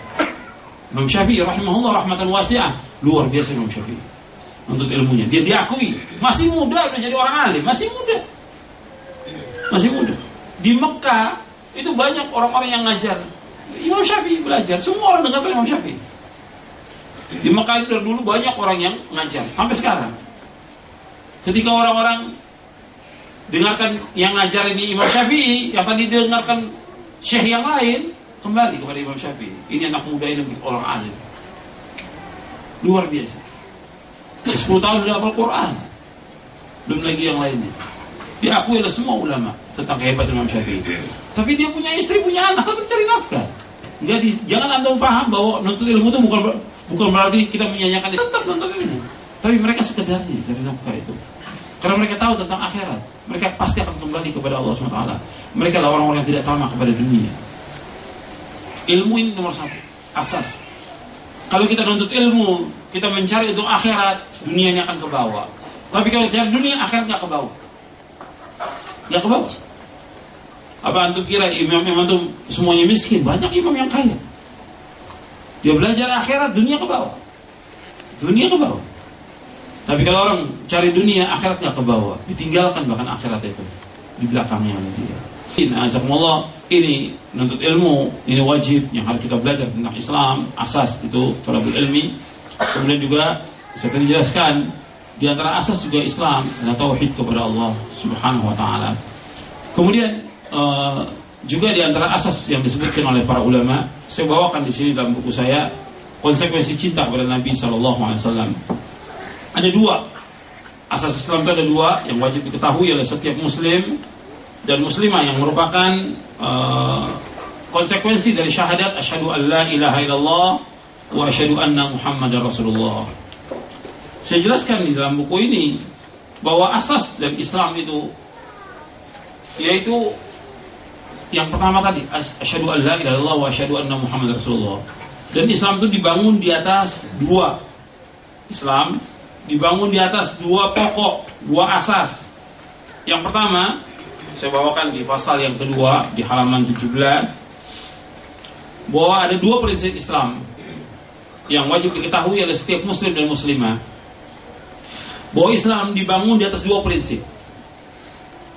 Imam Syafi'i rahimahullah rahmatan wasi'ah, luar biasa Imam Syafi'i. Untuk ilmunya, dia diakui masih muda udah jadi orang alim, masih muda. Masih muda. Di Mekah itu banyak orang-orang yang ngajar Imam Syafi'i belajar, semua orang dengar Imam Syafi'i. Di Mekah itu dulu banyak orang yang ngajar sampai sekarang. Ketika orang-orang dengarkan yang ngajar ini Imam Syafi'i, yang tadi dengarkan syekh yang lain, kembali kepada Imam Syafi'i. Ini anak muda ini orang alim. Luar biasa. 10 tahun sudah hafal Quran. Belum lagi yang lainnya. Diakui oleh semua ulama tentang kehebatan Imam Syafi'i. Tapi dia punya istri, punya anak, tetap cari nafkah. Jadi jangan anda paham bahwa nuntut ilmu itu bukan bukan berarti kita menyanyikan tetap nuntut ilmu. Tapi mereka sekedarnya cari nafkah itu. Karena mereka tahu tentang akhirat. Mereka pasti akan kembali kepada Allah SWT. Mereka adalah orang-orang yang tidak tamak kepada dunia. Ilmu ini nomor satu, asas. Kalau kita nuntut ilmu, kita mencari untuk akhirat, dunia ini akan ke bawah. Tapi kalau cari dunia, akhirat nggak ke bawah. Nggak ke bawah. Apa antum kira imam-imam itu semuanya miskin? Banyak imam yang kaya. Dia belajar akhirat, dunia ke bawah. Dunia ke bawah. Tapi kalau orang cari dunia, akhiratnya ke bawah. Ditinggalkan bahkan akhirat itu. Di belakangnya dia. Azakumullah, ini menuntut ilmu, ini wajib yang harus kita belajar tentang Islam, asas itu talabul ilmi. Kemudian juga saya tadi jelaskan di antara asas juga Islam adalah tauhid kepada Allah Subhanahu wa taala. Kemudian uh, juga di antara asas yang disebutkan oleh para ulama, saya bawakan di sini dalam buku saya konsekuensi cinta kepada Nabi Shallallahu Alaihi Wasallam. Ada dua asas Islam itu ada dua yang wajib diketahui oleh setiap Muslim dan muslimah yang merupakan uh, konsekuensi dari syahadat asyhadu an la ilaha illallah wa asyhadu anna muhammadar rasulullah. Saya jelaskan di dalam buku ini bahwa asas dari Islam itu yaitu yang pertama tadi asyhadu an la ilaha illallah wa asyhadu anna muhammadar rasulullah. Dan Islam itu dibangun di atas dua Islam dibangun di atas dua pokok, dua asas. Yang pertama saya bawakan di pasal yang kedua di halaman 17 bahwa ada dua prinsip Islam yang wajib diketahui oleh setiap muslim dan muslimah bahwa Islam dibangun di atas dua prinsip.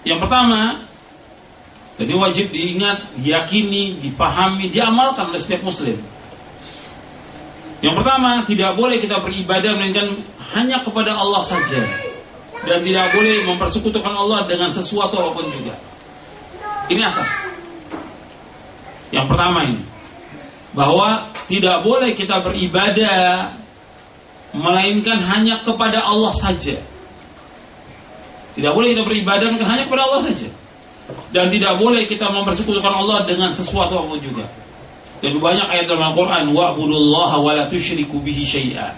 Yang pertama, jadi wajib diingat, diyakini, dipahami, diamalkan oleh setiap muslim. Yang pertama, tidak boleh kita beribadah melainkan hanya kepada Allah saja dan tidak boleh mempersekutukan Allah dengan sesuatu apa pun juga. Ini asas. Yang pertama ini bahwa tidak boleh kita beribadah melainkan hanya kepada Allah saja. Tidak boleh kita beribadah melainkan hanya kepada Allah saja. Dan tidak boleh kita mempersekutukan Allah dengan sesuatu apa pun juga. Dan banyak ayat dalam Al-Quran Wa'budullaha wa la tusyriku bihi syai'a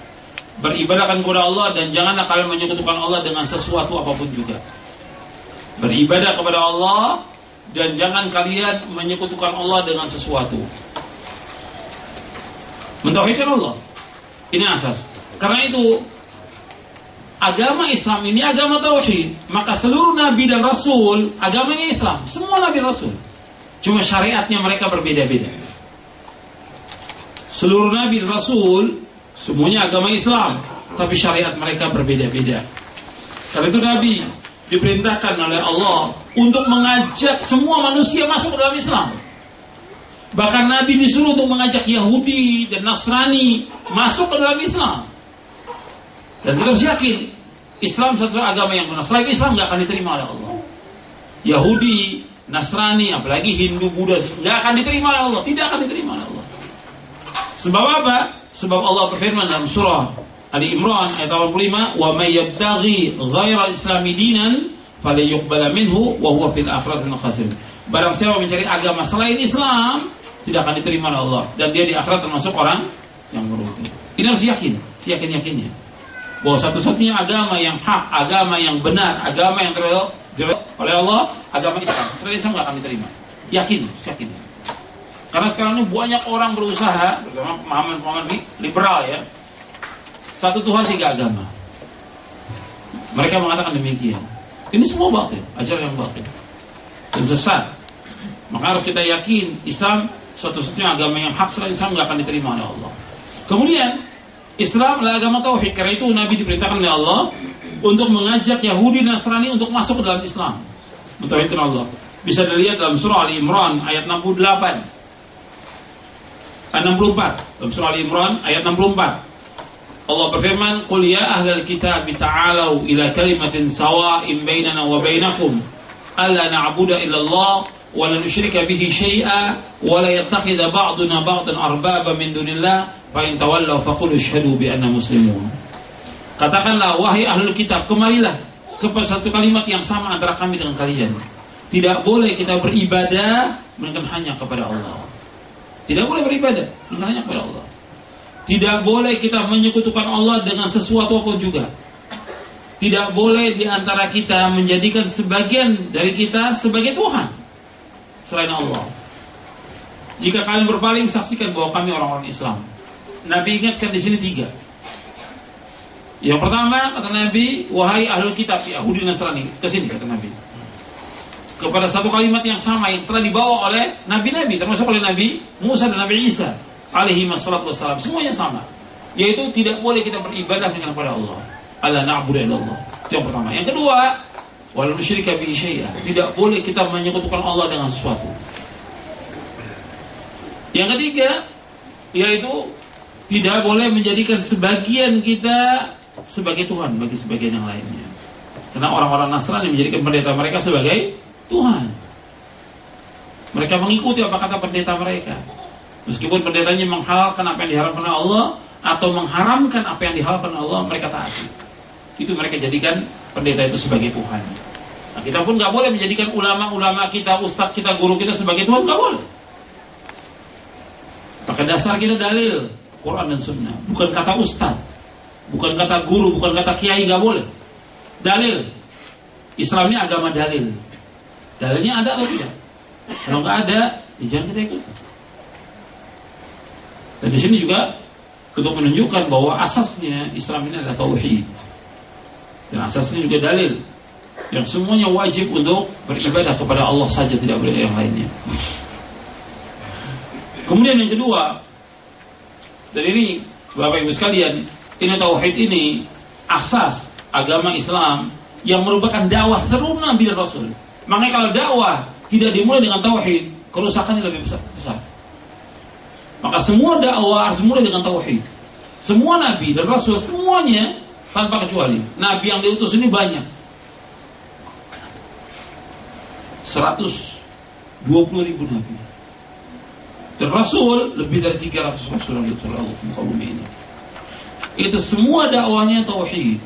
Beribadahkan kepada Allah dan janganlah kalian menyekutukan Allah dengan sesuatu apa pun juga. Beribadah kepada Allah dan jangan kalian menyekutukan Allah dengan sesuatu. Mentauhidkan Allah. Ini asas. Karena itu agama Islam ini agama tauhid. Maka seluruh nabi dan rasul agamanya Islam. Semua nabi rasul. Cuma syariatnya mereka berbeda-beda. Seluruh nabi dan rasul Semuanya agama Islam, tapi syariat mereka berbeda-beda. Karena itu Nabi diperintahkan oleh Allah untuk mengajak semua manusia masuk ke dalam Islam. Bahkan Nabi disuruh untuk mengajak Yahudi dan Nasrani masuk ke dalam Islam. Dan kita harus yakin Islam satu agama yang benar. Selain Islam nggak akan diterima oleh Allah. Yahudi, Nasrani, apalagi Hindu, Buddha nggak akan diterima oleh Allah. Tidak akan diterima oleh Allah. Sebab apa? Sebab Allah berfirman dalam surah Ali Imran ayat 85, "Wa may yabtaghi ghairal islami dinan falyuqbala minhu wa huwa fil akhirati min khasirin." Barang siapa mencari agama selain Islam, tidak akan diterima oleh Allah dan dia di akhirat termasuk orang yang merugi. Ini harus yakin, yakin-yakinnya. Bahwa satu-satunya agama yang hak, agama yang benar, agama yang diridhoi oleh Allah, agama Islam. Selain Islam tidak akan diterima. Yakin, yakin. Karena sekarang ini banyak orang berusaha bersama pemahaman-pemahaman liberal ya. Satu Tuhan tiga agama. Mereka mengatakan demikian. Ini semua batil, ajaran yang batil. Dan sesat. Maka harus kita yakin Islam satu-satunya agama yang hak selain Islam nggak akan diterima oleh Allah. Kemudian Islam adalah agama tauhid. Karena itu Nabi diperintahkan oleh Allah untuk mengajak Yahudi Nasrani untuk masuk ke dalam Islam. Mentauhidkan Allah. Bisa dilihat dalam surah Ali Imran ayat 68. 64 dalam surah Al Imran ayat 64 Allah berfirman, "Qul ya ahlal kitab ta'alu ila kalimatin sawa'in bainana wa bainakum alla na'budu illa Bihi syai'a wa la yattakhidha ba'duna ba'dan arbaba min dunillah fa in tawallaw faqulu asyhadu bi anna muslimun." Katakanlah wahai ahlul kitab, kemarilah kepada satu kalimat yang sama antara kami dengan kalian. Tidak boleh kita beribadah melainkan hanya kepada Allah. Tidak boleh beribadah melainkan hanya kepada Allah. Tidak boleh kita menyekutukan Allah dengan sesuatu apa pun juga. Tidak boleh di antara kita menjadikan sebagian dari kita sebagai Tuhan selain Allah. Jika kalian berpaling, saksikan bahwa kami orang-orang Islam. Nabi ingatkan di sini tiga. Yang pertama kata Nabi, wahai ahlul kitab Yahudi Nasrani, ke sini kata Nabi. Kepada satu kalimat yang sama yang telah dibawa oleh nabi-nabi, termasuk oleh Nabi Musa dan Nabi Isa alaihi wassalatu wassalam semuanya sama yaitu tidak boleh kita beribadah dengan kepada Allah Allah na'budu Allah itu yang pertama yang kedua walau musyrika bihi tidak boleh kita menyekutukan Allah dengan sesuatu. Yang ketiga yaitu tidak boleh menjadikan sebagian kita sebagai Tuhan bagi sebagian yang lainnya. Karena orang-orang Nasrani menjadikan pendeta mereka sebagai Tuhan. Mereka mengikuti apa kata pendeta mereka. Meskipun pendetanya menghalalkan apa yang diharamkan Allah atau mengharamkan apa yang dihalalkan oleh Allah, mereka taati. Itu mereka jadikan pendeta itu sebagai Tuhan. Nah, kita pun nggak boleh menjadikan ulama-ulama kita, ustadz kita, guru kita sebagai Tuhan, nggak boleh. Maka dasar kita dalil Quran dan Sunnah, bukan kata ustadz, bukan kata guru, bukan kata kiai, nggak boleh. Dalil. Islam ini agama dalil. Dalilnya ada atau tidak? Kalau nggak ada, ya jangan kita ikut. Dan di sini juga untuk menunjukkan bahwa asasnya Islam ini adalah tauhid. Dan asasnya juga dalil yang semuanya wajib untuk beribadah kepada Allah saja tidak boleh yang lainnya. Kemudian yang kedua, dan ini Bapak Ibu sekalian, ini tauhid ini asas agama Islam yang merupakan dakwah seluruh Nabi dan Rasul. Makanya kalau dakwah tidak dimulai dengan tauhid, kerusakannya lebih besar. besar. Maka semua dakwah harus mulai dengan tauhid. Semua nabi dan rasul semuanya tanpa kecuali. Nabi yang diutus ini banyak. 120 ribu nabi. Dan rasul lebih dari 300 rasul ini. Itu semua dakwahnya tauhid.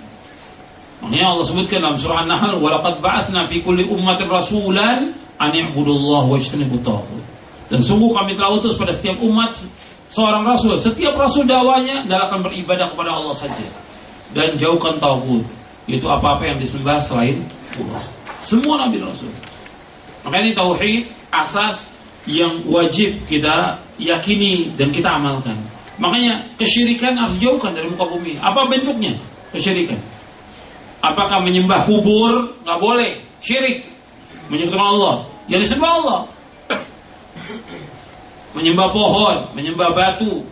Makanya Allah sebutkan dalam surah An-Nahl, "Walaqad ba'atsna fi kulli ummatin rasulan an i'budullaha wajtanibut taghut." Dan sungguh kami telah utus pada setiap umat seorang rasul. Setiap rasul dakwanya adalah akan beribadah kepada Allah saja. Dan jauhkan tauhid, yaitu apa-apa yang disembah selain Allah. Semua nabi rasul. Maka ini tauhid asas yang wajib kita yakini dan kita amalkan. Makanya kesyirikan harus jauhkan dari muka bumi. Apa bentuknya? Kesyirikan. Apakah menyembah kubur? Nggak boleh. Syirik. Menyembah Allah. Yang disembah Allah menyembah pohon, menyembah batu,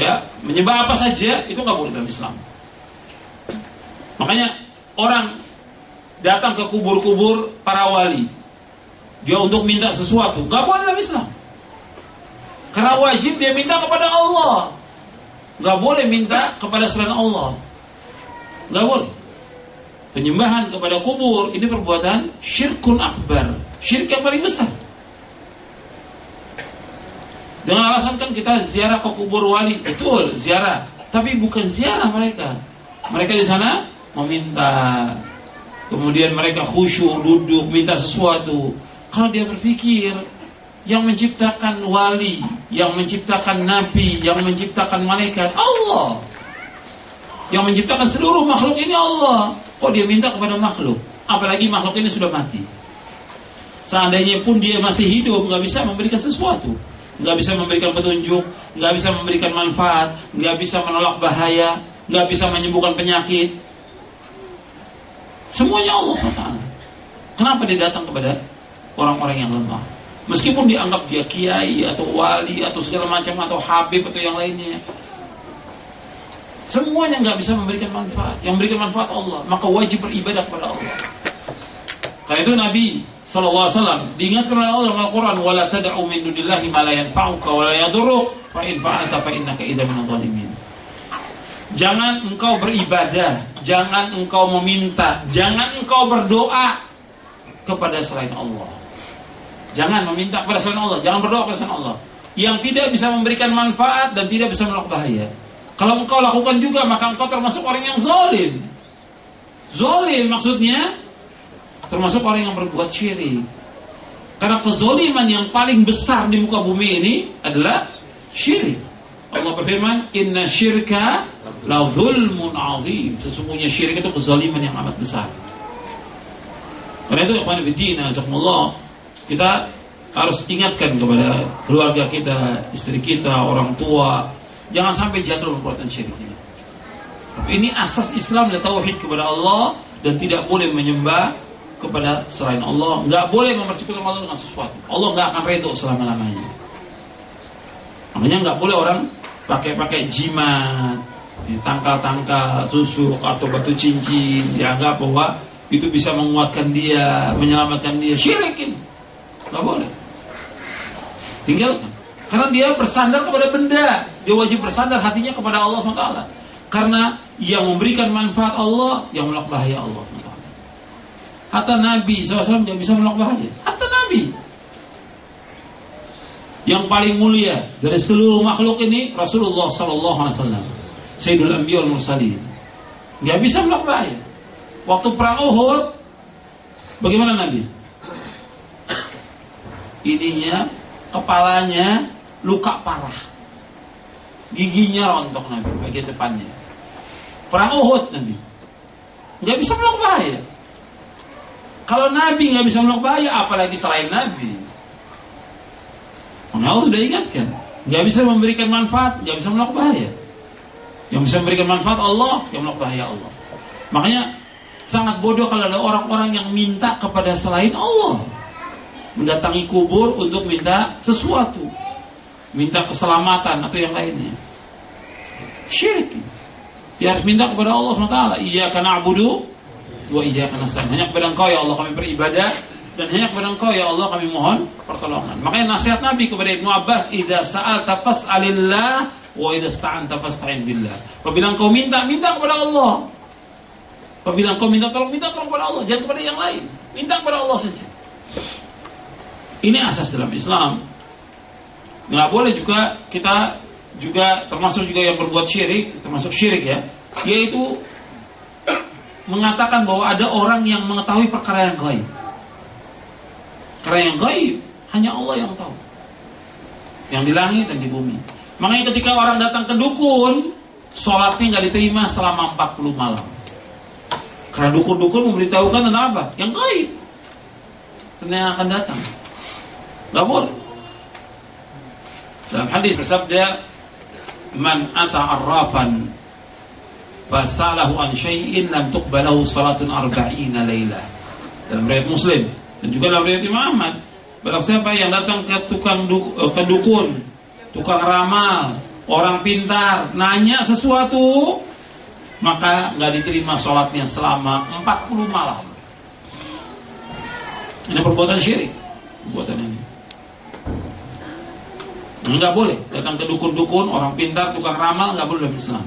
ya, menyembah apa saja itu nggak boleh dalam Islam. Makanya orang datang ke kubur-kubur para wali, dia untuk minta sesuatu, nggak boleh dalam Islam. Karena wajib dia minta kepada Allah, nggak boleh minta kepada selain Allah, nggak boleh. Penyembahan kepada kubur ini perbuatan syirkun akbar, syirik yang paling besar. Dengan alasan kan kita ziarah ke kubur wali, betul ziarah, tapi bukan ziarah mereka. Mereka di sana meminta, kemudian mereka khusyuk duduk minta sesuatu. Kalau dia berpikir yang menciptakan wali, yang menciptakan nabi, yang menciptakan malaikat Allah. Yang menciptakan seluruh makhluk ini Allah. Kok dia minta kepada makhluk? Apalagi makhluk ini sudah mati. Seandainya pun dia masih hidup, nggak bisa memberikan sesuatu nggak bisa memberikan petunjuk, nggak bisa memberikan manfaat, nggak bisa menolak bahaya, nggak bisa menyembuhkan penyakit. Semuanya Allah Taala. Kenapa dia datang kepada orang-orang yang lemah? Meskipun dianggap dia kiai atau wali atau segala macam atau habib atau yang lainnya, semuanya nggak bisa memberikan manfaat. Yang memberikan manfaat Allah, maka wajib beribadah kepada Allah. Karena itu Nabi sallallahu alaihi wasallam diingatkan oleh Allah dalam Al-Qur'an wala tad'u min dunillahi ma la yanfa'uka wa la yadurruk fa in fa'alta fa innaka idzan min dhalimin. Jangan engkau beribadah, jangan engkau meminta, jangan engkau berdoa kepada selain Allah. Jangan meminta kepada selain Allah, jangan berdoa kepada selain Allah. Yang tidak bisa memberikan manfaat dan tidak bisa menolak bahaya. Kalau engkau lakukan juga, maka engkau termasuk orang yang zalim. Zalim maksudnya termasuk orang yang berbuat syirik. Karena kezoliman yang paling besar di muka bumi ini adalah syirik. Allah berfirman, "Inna syirka la zulmun azim." Sesungguhnya syirik itu kezaliman yang amat besar. Karena itu ikhwan fillah, jazakumullah, kita harus ingatkan kepada keluarga kita, istri kita, orang tua, jangan sampai jatuh perbuatan syirik ini. Ini asas Islam dan tauhid kepada Allah dan tidak boleh menyembah kepada selain Allah, nggak boleh mempersekutukan Allah dengan sesuatu. Allah nggak akan redo selama lamanya. Makanya nggak boleh orang pakai-pakai jimat, tangkal-tangkal, susu atau batu cincin, dianggap bahwa itu bisa menguatkan dia, menyelamatkan dia. Syirik ini. Nggak boleh. Tinggalkan. Karena dia bersandar kepada benda. Dia wajib bersandar hatinya kepada Allah SWT. Karena yang memberikan manfaat Allah, yang menolak bahaya Allah. Hatta Nabi SAW tidak bisa menolak bahaya. Hatta Nabi yang paling mulia dari seluruh makhluk ini Rasulullah Wasallam, Sayyidul Anbiya wal Mursalin. Gak bisa melakukan Waktu perang Uhud, bagaimana Nabi? Ininya, kepalanya luka parah, giginya rontok Nabi bagian depannya. Perang Uhud Nabi, nggak bisa melakukan bahaya. Kalau Nabi nggak bisa melakukan bahaya, apalagi selain Nabi. Allah sudah ingatkan, nggak bisa memberikan manfaat, nggak bisa menolak bahaya. Yang bisa memberikan manfaat Allah, yang menolak bahaya Allah. Makanya sangat bodoh kalau ada orang-orang yang minta kepada selain Allah. Mendatangi kubur untuk minta sesuatu. Minta keselamatan atau yang lainnya. Syirik. Dia harus minta kepada Allah SWT. Iya karena abudu, wa iya karena Hanya kepada engkau ya Allah kami beribadah dan hanya kepada engkau ya Allah kami mohon pertolongan. Makanya nasihat Nabi kepada Ibnu Abbas, "Idza sa'alta fas'alillah wa idza sta'anta fasta'in billah." Apabila engkau minta, minta kepada Allah. Apabila engkau minta tolong, minta tolong kepada Allah, jangan kepada yang lain. Minta kepada Allah saja. Ini asas dalam Islam. Nggak boleh juga kita juga termasuk juga yang berbuat syirik, termasuk syirik ya, yaitu mengatakan bahwa ada orang yang mengetahui perkara yang gaib. Karena yang gaib hanya Allah yang tahu. Yang di langit dan di bumi. Makanya ketika orang datang ke dukun, sholatnya nggak diterima selama 40 malam. Karena dukun-dukun memberitahukan tentang apa? Yang gaib. Tentang yang akan datang. Gak boleh. Dalam hadis bersabda, "Man ata arrafan fasalahu an syai'in lam tuqbalahu salatun arba'ina laila." Dalam riwayat Muslim, dan juga dalam riwayat Imam Ahmad, barang siapa yang datang ke tukang eh, ke dukun, tukang ramal, orang pintar, nanya sesuatu, maka nggak diterima sholatnya selama 40 malam. Ini perbuatan syirik, perbuatan ini. Enggak boleh datang ke dukun-dukun, orang pintar, tukang ramal, nggak boleh dalam Islam.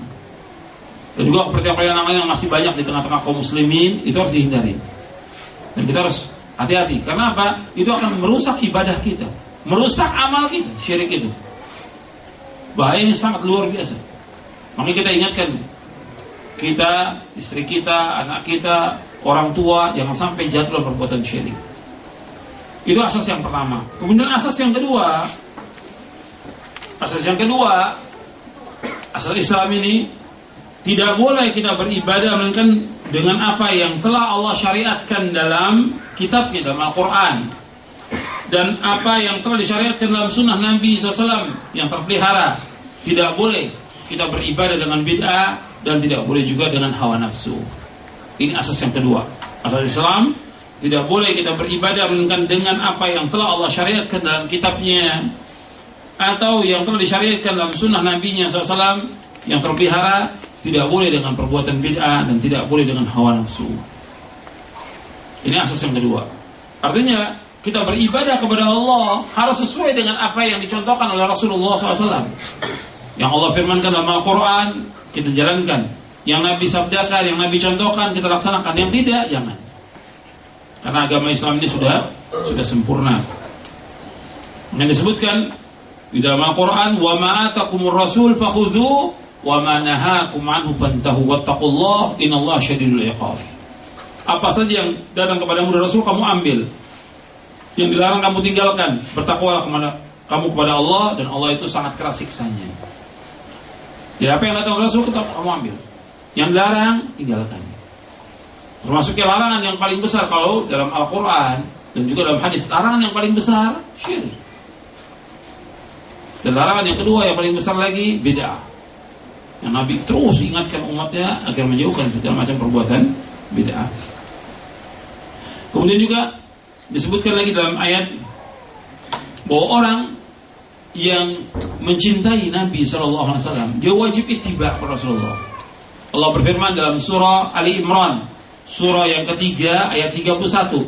Dan juga kepercayaan yang yang masih banyak di tengah-tengah kaum muslimin itu harus dihindari. Dan kita harus Hati-hati, karena apa? Itu akan merusak ibadah kita, merusak amal kita, syirik itu. Bahayanya sangat luar biasa. Makanya kita ingatkan, kita, istri kita, anak kita, orang tua, jangan sampai jatuh dalam perbuatan syirik. Itu asas yang pertama. Kemudian asas yang kedua, asas yang kedua, asas Islam ini tidak boleh kita beribadah melainkan dengan apa yang telah Allah syariatkan dalam kitabnya dalam Al-Quran. Dan apa yang telah disyariatkan dalam sunnah Nabi SAW yang terpelihara. Tidak boleh kita beribadah dengan bid'ah dan tidak boleh juga dengan hawa nafsu. Ini asas yang kedua. Asas Islam tidak boleh kita beribadah melainkan dengan apa yang telah Allah syariatkan dalam kitabnya atau yang telah disyariatkan dalam sunnah Nabi SAW yang terpelihara tidak boleh dengan perbuatan bid'ah dan tidak boleh dengan hawa nafsu. Ini asas yang kedua. Artinya kita beribadah kepada Allah harus sesuai dengan apa yang dicontohkan oleh Rasulullah SAW. Yang Allah firmankan dalam Al-Quran, kita jalankan. Yang Nabi sabdakan, yang Nabi contohkan kita laksanakan. Yang tidak, jangan. Karena agama Islam ini sudah sudah sempurna. Yang disebutkan di dalam Al-Qur'an, "Wa ma atakumur rasul fakhudhu wa ma nahakum anhu fantahu wattaqullaha innallaha syadidul iqab." Apa saja yang datang kepadamu dari Rasul kamu ambil. Yang dilarang kamu tinggalkan. Bertakwalah kepada kamu kepada Allah dan Allah itu sangat keras siksanya. Jadi apa yang datang dari Rasul tetap kamu ambil. Yang dilarang tinggalkan. Termasuk larangan yang paling besar kalau dalam Al-Quran dan juga dalam hadis larangan yang paling besar syirik. Dan larangan yang kedua yang paling besar lagi beda. Yang Nabi terus ingatkan umatnya agar menjauhkan segala macam perbuatan beda. Kemudian juga disebutkan lagi dalam ayat bahwa orang yang mencintai Nabi Shallallahu Alaihi Wasallam dia wajib ittiba Rasulullah. Allah berfirman dalam surah Ali Imran surah yang ketiga ayat 31.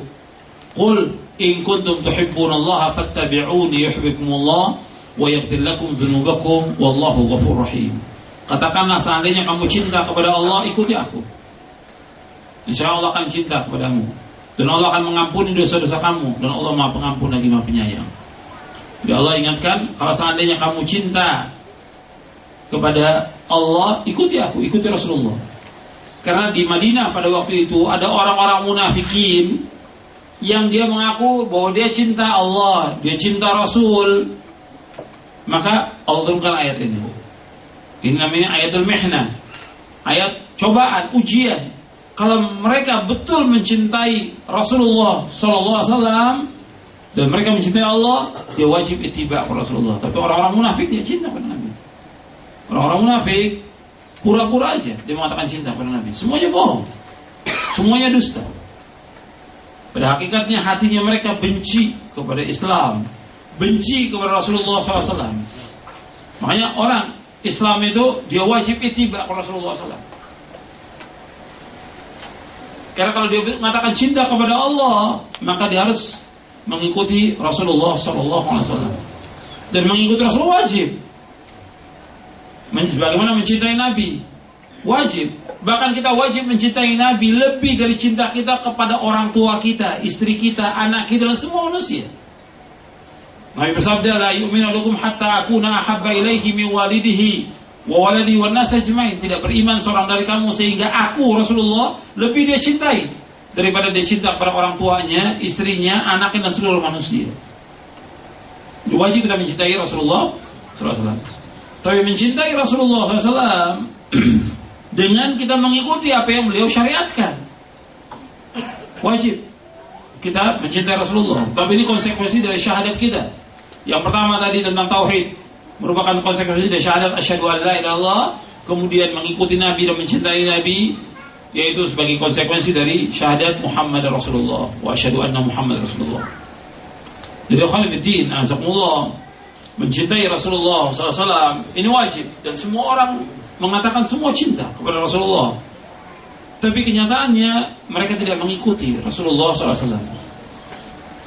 Qul in kuntum tuhibbunallaha fattabi'uni yuhibbukumullah wa yaghfir lakum dzunubakum wallahu ghafur rahim. Katakanlah seandainya kamu cinta kepada Allah, ikuti aku. Insya Allah akan cinta kepadamu. Dan Allah akan mengampuni dosa-dosa kamu. Dan Allah maha pengampun lagi maha penyayang. Ya Allah ingatkan, kalau seandainya kamu cinta kepada Allah, ikuti aku, ikuti Rasulullah. Karena di Madinah pada waktu itu ada orang-orang munafikin yang dia mengaku bahwa dia cinta Allah, dia cinta Rasul, maka Allah turunkan ayat ini. Ini namanya ayatul mihna. Ayat cobaan, ujian. Kalau mereka betul mencintai Rasulullah Sallallahu Alaihi Wasallam dan mereka mencintai Allah, dia wajib kepada Rasulullah. Tapi orang-orang munafik dia cinta pada Nabi. Orang-orang munafik pura-pura aja dia mengatakan cinta pada Nabi. Semuanya bohong. Semuanya dusta. Pada hakikatnya hatinya mereka benci kepada Islam, benci kepada Rasulullah SAW. Makanya orang Islam itu dia wajib itiba kepada Rasulullah SAW. Karena kalau dia mengatakan cinta kepada Allah, maka dia harus mengikuti Rasulullah SAW. Dan mengikuti Rasul wajib. Bagaimana mencintai Nabi? Wajib. Bahkan kita wajib mencintai Nabi lebih dari cinta kita kepada orang tua kita, istri kita, anak kita, dan semua manusia. Nabi bersabda la yu'minu lakum hatta akuna ahabba ilaihi min walidihi wa waladi wan nas ajmain. Tidak beriman seorang dari kamu sehingga aku Rasulullah lebih dia cintai daripada dia cinta kepada orang tuanya, istrinya, anaknya dan seluruh manusia. Wajib kita mencintai Rasulullah SAW. Tapi mencintai Rasulullah SAW dengan kita mengikuti apa yang beliau syariatkan. Wajib kita mencintai Rasulullah. Tapi ini konsekuensi dari syahadat kita. Yang pertama tadi tentang tauhid merupakan konsekuensi dari syahadat asyhadu an la ilallah, kemudian mengikuti Nabi dan mencintai Nabi yaitu sebagai konsekuensi dari syahadat Muhammad Rasulullah wa asyhadu anna Muhammad Rasulullah. Jadi Khaliduddin azakumullah mencintai Rasulullah SAW ini wajib dan semua orang mengatakan semua cinta kepada Rasulullah. Tapi kenyataannya mereka tidak mengikuti Rasulullah SAW.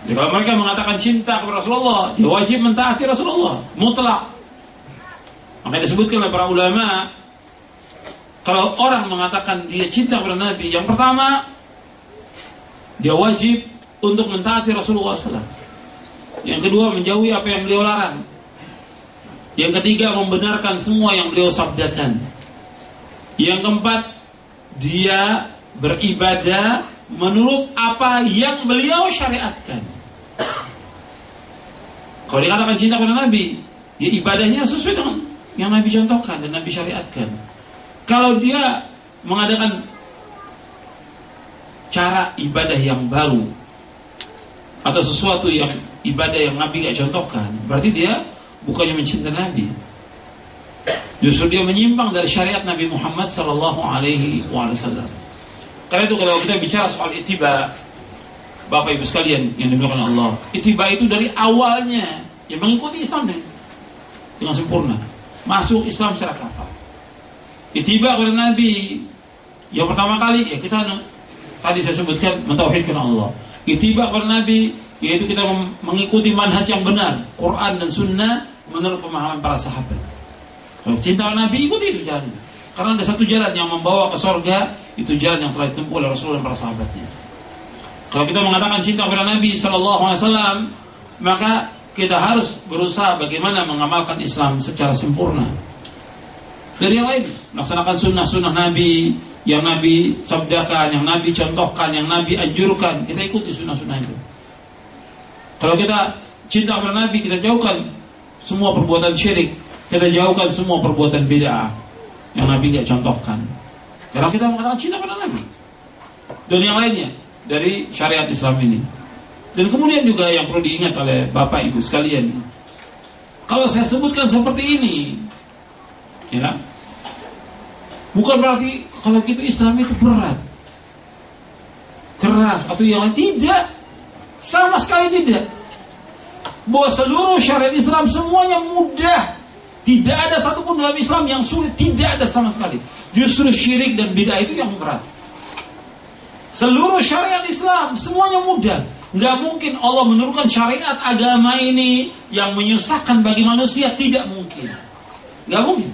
Jadi kalau mereka mengatakan cinta kepada Rasulullah, dia wajib mentaati Rasulullah, mutlak. Maka disebutkan oleh para ulama, kalau orang mengatakan dia cinta kepada Nabi, yang pertama dia wajib untuk mentaati Rasulullah SAW. Yang kedua menjauhi apa yang beliau larang. Yang ketiga membenarkan semua yang beliau sabdakan. Yang keempat dia beribadah menurut apa yang beliau syariatkan. Kalau dikatakan cinta kepada Nabi, ya ibadahnya sesuai dengan yang Nabi contohkan dan Nabi syariatkan. Kalau dia mengadakan cara ibadah yang baru atau sesuatu yang ibadah yang Nabi gak contohkan, berarti dia bukannya mencintai Nabi. Justru dia menyimpang dari syariat Nabi Muhammad Sallallahu Alaihi Wasallam. Karena itu kalau kita bicara soal itiba, Bapak Ibu sekalian yang dimuliakan Allah. Itiba itu dari awalnya yang mengikuti Islam dengan sempurna. Masuk Islam secara kafah. Itiba kepada Nabi yang pertama kali ya kita tadi saya sebutkan mentauhidkan Allah. Itiba kepada Nabi yaitu kita mengikuti manhaj yang benar, Quran dan Sunnah menurut pemahaman para sahabat. Kalau cinta Nabi ikuti itu jalan. Karena ada satu jalan yang membawa ke sorga, itu jalan yang telah ditempuh oleh Rasulullah dan para sahabatnya. Kalau kita mengatakan cinta kepada Nabi Shallallahu Alaihi Wasallam, maka kita harus berusaha bagaimana mengamalkan Islam secara sempurna. Dari yang lain, laksanakan sunnah-sunnah Nabi, yang Nabi sabdakan, yang Nabi contohkan, yang Nabi anjurkan, kita ikuti sunnah-sunnah itu. Kalau kita cinta kepada Nabi, kita jauhkan semua perbuatan syirik, kita jauhkan semua perbuatan bid'ah yang Nabi nggak contohkan. Karena kita mengatakan cinta pada Nabi dan yang lainnya dari syariat Islam ini. Dan kemudian juga yang perlu diingat oleh Bapak Ibu sekalian, kalau saya sebutkan seperti ini, ya, bukan berarti kalau gitu Islam itu berat, keras atau yang lain tidak, sama sekali tidak. Bahwa seluruh syariat Islam semuanya mudah, tidak ada satupun dalam Islam yang sulit, tidak ada sama sekali. Justru syirik dan bid'ah itu yang berat. Seluruh syariat Islam semuanya mudah. Gak mungkin Allah menurunkan syariat agama ini yang menyusahkan bagi manusia, tidak mungkin. Gak mungkin.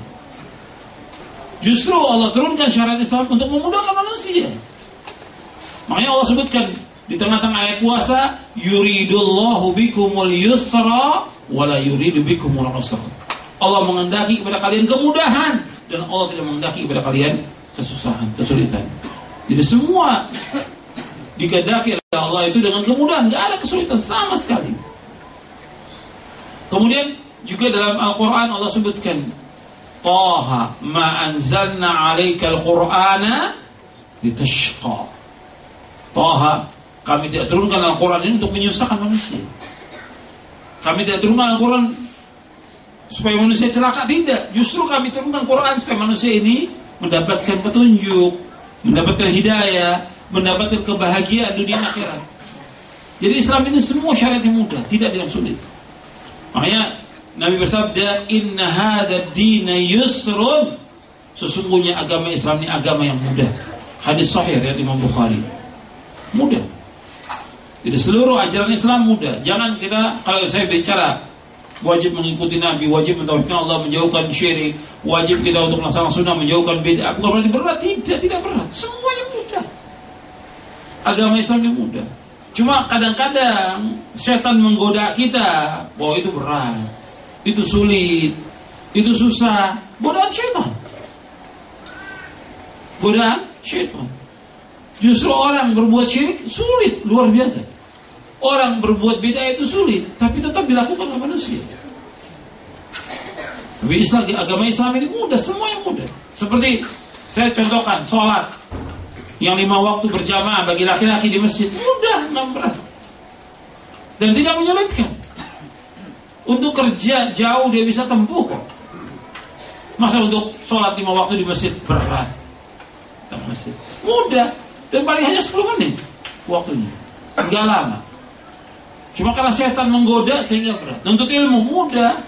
Justru Allah turunkan syariat Islam untuk memudahkan manusia. Makanya Allah sebutkan di tengah-tengah ayat puasa, yuridullahu bikumul yusra wala yuridu bikumul usra. Allah mengendaki kepada kalian kemudahan dan Allah tidak mengendaki kepada kalian kesusahan, kesulitan. Jadi semua dikehendaki oleh Allah itu dengan kemudahan, nggak ada kesulitan sama sekali. Kemudian juga dalam Al-Quran Allah sebutkan Taha ma anzalna alaika al-Qur'ana litashqa. Taha kami tidak turunkan Al-Quran ini untuk menyusahkan manusia. Kami tidak turunkan Al-Quran supaya manusia celaka tidak justru kami turunkan Quran supaya manusia ini mendapatkan petunjuk mendapatkan hidayah mendapatkan kebahagiaan dunia akhirat. Jadi Islam ini semua syariat yang mudah tidak yang sulit. Makanya Nabi bersabda inna hadha dina yusrun. Sesungguhnya agama Islam ini agama yang mudah. Hadis sahih dari Imam Bukhari. Mudah. Jadi seluruh ajaran Islam mudah. Jangan kita kalau saya bicara wajib mengikuti Nabi, wajib mentauhidkan Allah, menjauhkan syirik, wajib kita untuk melaksanakan sunnah, menjauhkan bid'ah. Bukan berarti berat, tidak, tidak berat. Semuanya mudah. Agama Islam yang mudah. Cuma kadang-kadang setan menggoda kita, bahwa itu berat, itu sulit, itu susah. Godaan setan. Godaan setan. Justru orang berbuat syirik sulit, luar biasa. Orang berbuat beda itu sulit, tapi tetap dilakukan oleh manusia. Tapi Islam, agama Islam ini mudah, semua yang mudah. Seperti saya contohkan, sholat yang lima waktu berjamaah bagi laki-laki di masjid mudah, nggak berat, dan tidak menyulitkan. Untuk kerja jauh dia bisa tempuh kok. Masa untuk sholat lima waktu di masjid berat? Masjid. Mudah dan paling hanya 10 menit waktunya, nggak lama. Cuma karena setan menggoda sehingga berat. Untuk ilmu mudah.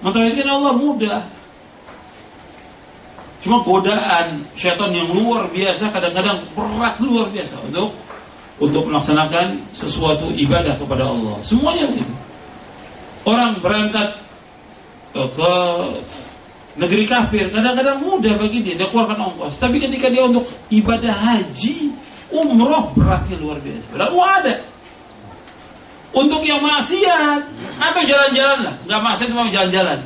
Mentauhidkan Allah mudah. Cuma godaan setan yang luar biasa kadang-kadang berat luar biasa untuk untuk melaksanakan sesuatu ibadah kepada Allah. Semuanya begitu. Orang berangkat ke negeri kafir kadang-kadang mudah bagi dia dia keluarkan ongkos. Tapi ketika dia untuk ibadah haji, umroh beratnya luar biasa. Padahal ada untuk yang maksiat atau jalan-jalan lah, nggak maksiat mau jalan-jalan.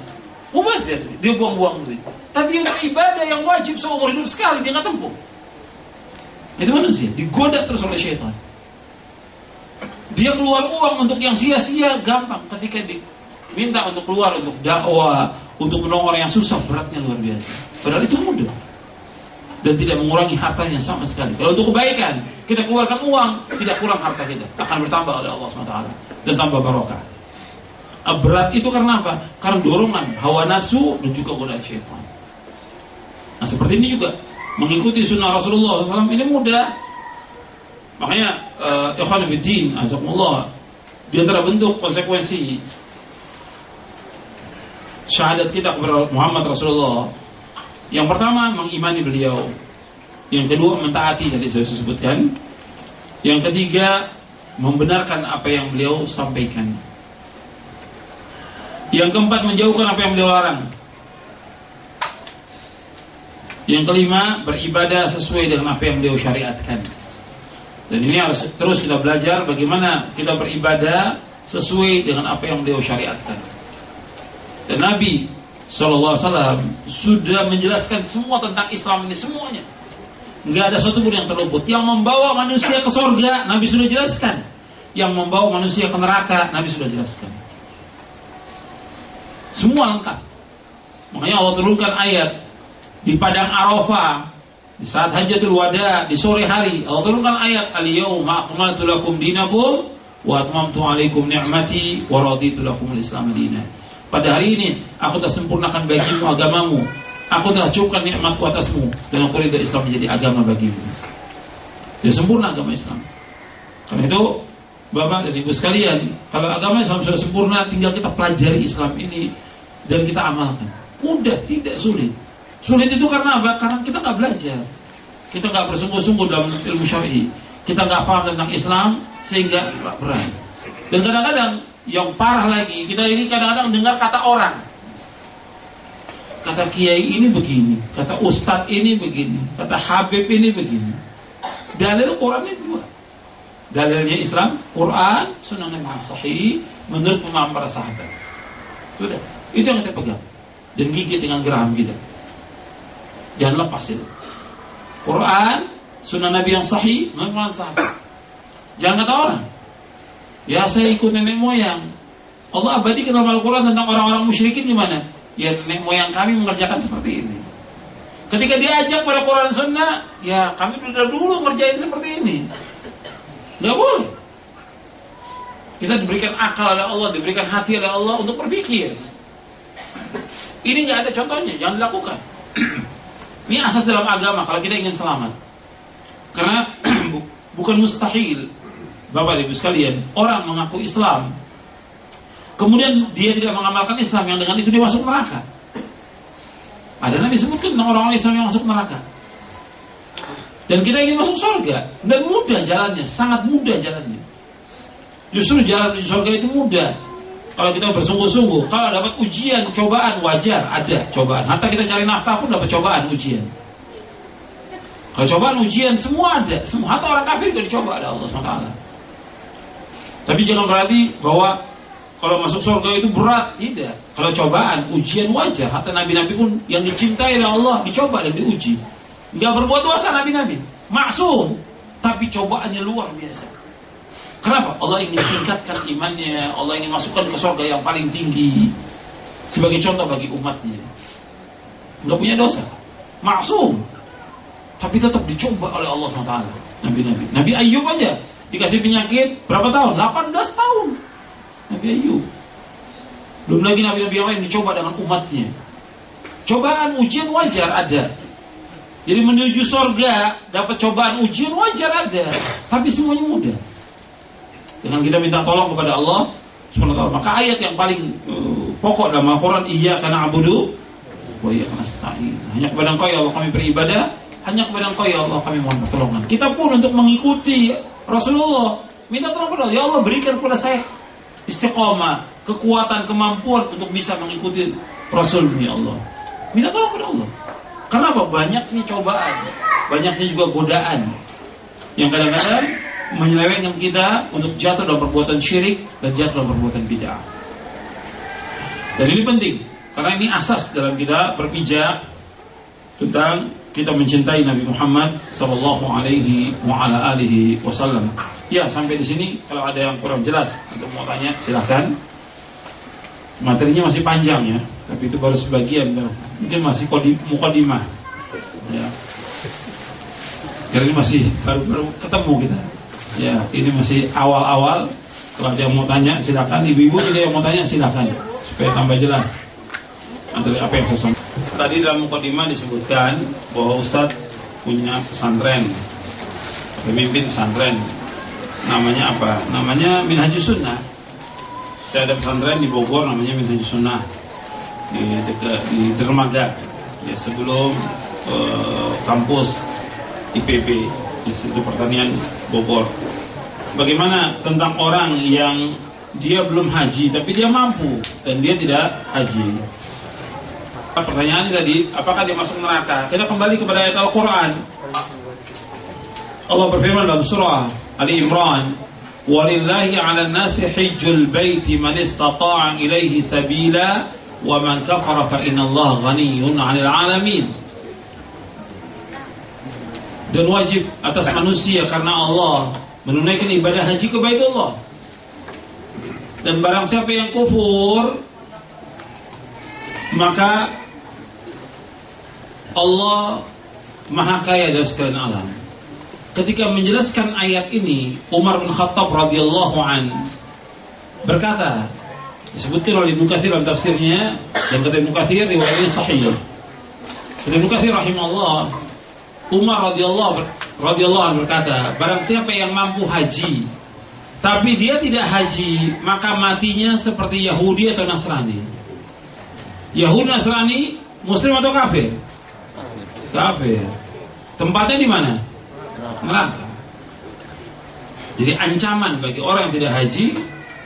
Mubazir, dia buang-buang duit. Tapi untuk ibadah yang wajib seumur hidup sekali dia nggak tempuh. Itu manusia, digoda terus oleh syaitan. Dia keluar uang untuk yang sia-sia gampang ketika diminta untuk keluar untuk dakwah, untuk menolong orang yang susah beratnya luar biasa. Padahal itu mudah dan tidak mengurangi hartanya sama sekali. Kalau untuk kebaikan, kita keluarkan uang, tidak kurang harta kita. Akan bertambah oleh Allah SWT. Dan tambah barokah. Ah, berat itu karena apa? Karena dorongan hawa nafsu dan juga godaan syaitan. Nah seperti ini juga mengikuti sunnah Rasulullah SAW ini mudah. Makanya uh, ikhwan bidin, di antara bentuk konsekuensi syahadat kita kepada Muhammad Rasulullah yang pertama mengimani beliau. Yang kedua mentaati tadi saya sebutkan. Yang ketiga membenarkan apa yang beliau sampaikan. Yang keempat menjauhkan apa yang beliau larang. Yang kelima, beribadah sesuai dengan apa yang beliau syariatkan. Dan ini harus terus kita belajar bagaimana kita beribadah sesuai dengan apa yang beliau syariatkan. Dan Nabi Shallallahu Alaihi Wasallam sudah menjelaskan semua tentang Islam ini semuanya. Nggak ada satu pun yang terluput. Yang membawa manusia ke sorga, Nabi sudah jelaskan. Yang membawa manusia ke neraka, Nabi sudah jelaskan. Semua lengkap. Makanya Allah turunkan ayat di padang Arafah di saat hajatul wada di sore hari Allah turunkan ayat al-yauma akmaltu lakum dinakum wa atmamtu alaikum ni'mati wa raditu lakum al-islam dinan. Pada hari ini aku telah sempurnakan bagimu agamamu. Aku telah cukupkan nikmatku atasmu dan aku ridha Islam menjadi agama bagimu. Jadi sempurna agama Islam. Karena itu Bapak dan Ibu sekalian, kalau agama Islam sudah sempurna, tinggal kita pelajari Islam ini dan kita amalkan. Mudah, tidak sulit. Sulit itu karena apa? Karena kita nggak belajar. Kita nggak bersungguh-sungguh dalam ilmu syar'i. Kita nggak paham tentang Islam sehingga berat. Dan kadang-kadang yang parah lagi, kita ini kadang-kadang dengar kata orang. Kata kiai ini begini, kata ustadz ini begini, kata habib ini begini. Dalil Quran itu dua. Dalilnya Islam, Quran, sunnah Nabi sahih menurut pemahaman para sahabat. Sudah, itu yang kita pegang. Dan gigit dengan geram kita. Jangan lepas itu. Quran, sunnah Nabi yang sahih, menurut sahabat. Jangan kata orang. Ya saya ikut nenek moyang. Allah abadikan dalam Al-Quran tentang orang-orang musyrikin gimana? Ya nenek moyang kami mengerjakan seperti ini. Ketika diajak pada Quran Sunnah, ya kami sudah dulu ngerjain seperti ini. Gak boleh. Kita diberikan akal oleh Allah, diberikan hati oleh Allah untuk berpikir. Ini nggak ada contohnya, jangan dilakukan. Ini asas dalam agama kalau kita ingin selamat. Karena bukan mustahil Bapak Ibu sekalian, orang mengaku Islam, kemudian dia tidak mengamalkan Islam yang dengan itu dia masuk neraka. Ada Nabi sebutkan orang-orang Islam yang masuk neraka. Dan kita ingin masuk surga dan mudah jalannya, sangat mudah jalannya. Justru jalan menuju surga itu mudah. Kalau kita bersungguh-sungguh, kalau dapat ujian, cobaan wajar, ada cobaan. Hatta kita cari nafkah pun dapat cobaan, ujian. Kalau cobaan, ujian, semua ada. Semua, hatta orang kafir juga dicoba ada Allah SWT. Tapi jangan berarti bahwa kalau masuk surga itu berat, tidak. Kalau cobaan, ujian wajar. Hatta nabi-nabi pun yang dicintai oleh Allah dicoba dan diuji. Gak berbuat dosa nabi-nabi, maksum. Tapi cobaannya luar biasa. Kenapa? Allah ingin tingkatkan imannya, Allah ingin masukkan ke surga yang paling tinggi sebagai contoh bagi umatnya. Gak punya dosa, maksum. Tapi tetap dicoba oleh Allah SWT. Nabi-nabi. Nabi Ayub aja dikasih penyakit berapa tahun? 18 tahun. Nabi Ayub. Belum lagi nabi-nabi yang lain dicoba dengan umatnya. Cobaan ujian wajar ada. Jadi menuju sorga dapat cobaan ujian wajar ada. Tapi semuanya mudah. Dengan kita minta tolong kepada Allah SWT. Maka ayat yang paling uh, pokok dalam Al-Quran Iya karena abudu Wa iya Hanya kepada engkau ya Allah kami beribadah Hanya kepada engkau ya Allah kami mohon pertolongan Kita pun untuk mengikuti Rasulullah minta tolong kepada Allah, ya Allah berikan kepada saya istiqomah, kekuatan, kemampuan untuk bisa mengikuti Rasul ya Allah. Minta tolong kepada Allah. Kenapa? Banyaknya cobaan, banyaknya juga godaan yang kadang-kadang menyelewengkan kita untuk jatuh dalam perbuatan syirik dan jatuh dalam perbuatan bid'ah. Dan ini penting karena ini asas dalam kita berpijak tentang kita mencintai Nabi Muhammad Sallallahu Alaihi Wasallam. Ya sampai di sini kalau ada yang kurang jelas untuk mau tanya silahkan. Materinya masih panjang ya, tapi itu baru sebagian, mungkin masih mukadimah. Ya. Ini masih baru-baru ketemu kita. Ya, ini masih awal-awal. Kalau ada yang mau tanya silakan. Ibu-ibu juga yang mau tanya silakan supaya tambah jelas. Ada apa yang saya Tadi dalam mukadimah disebutkan bahwa Ustadz punya pesantren, pemimpin pesantren. Namanya apa? Namanya Minhajus Sunnah. Saya ada pesantren di Bogor namanya Minhajus Sunnah di dekat di Dermaga ya sebelum uh, kampus IPB Institut Pertanian Bogor. Bagaimana tentang orang yang dia belum haji tapi dia mampu dan dia tidak haji Pertanyaan tadi, apakah dia masuk neraka? Kita kembali kepada ayat Al-Quran. Allah berfirman dalam surah Ali Imran, "Walillahi 'alan nasi hijjul baiti man istata'a ilaihi sabila wa man kafara fa inna Allah ghaniyyun 'anil 'alamin." Dan wajib atas manusia karena Allah menunaikan ibadah haji ke Baitullah. Dan barang siapa yang kufur maka Allah Maha Kaya dari sekalian alam. Ketika menjelaskan ayat ini, Umar bin Khattab radhiyallahu an berkata, disebutkan oleh Ibnu Katsir dalam tafsirnya dan kata Ibnu Katsir riwayat ini sahih. Kata Ibnu Katsir rahimahullah, Umar radhiyallahu radhiyallahu an berkata, barang siapa yang mampu haji tapi dia tidak haji, maka matinya seperti Yahudi atau Nasrani. Yahudi Nasrani muslim atau kafir? Kafir. Tempatnya di mana? Neraka. Jadi ancaman bagi orang yang tidak haji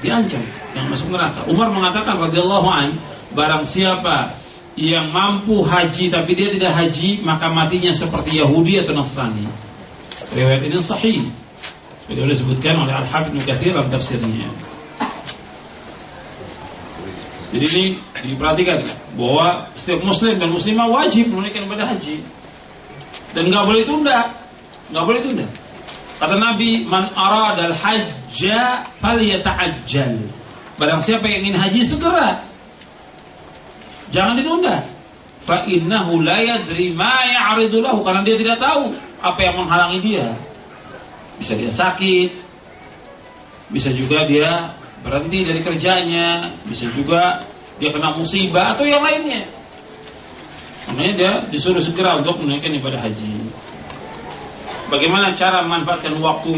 diancam yang masuk neraka. Umar mengatakan radhiyallahu an, barang siapa yang mampu haji tapi dia tidak haji, maka matinya seperti Yahudi atau Nasrani. Riwayat ini sahih. Seperti disebutkan oleh Al-Habib Nukathir dalam tafsirnya. Jadi ini diperhatikan bahwa setiap muslim dan muslimah wajib menunaikan ibadah haji dan nggak boleh tunda, nggak boleh tunda. Kata Nabi, man aradal hajja falyata'ajjal. Barang siapa yang ingin haji segera. Jangan ditunda. Fa innahu la yadri ma ya'ridu lahu karena dia tidak tahu apa yang menghalangi dia. Bisa dia sakit, bisa juga dia berhenti dari kerjanya, bisa juga dia kena musibah atau yang lainnya. Makanya dia disuruh segera untuk menunaikan ibadah haji. Bagaimana cara memanfaatkan waktu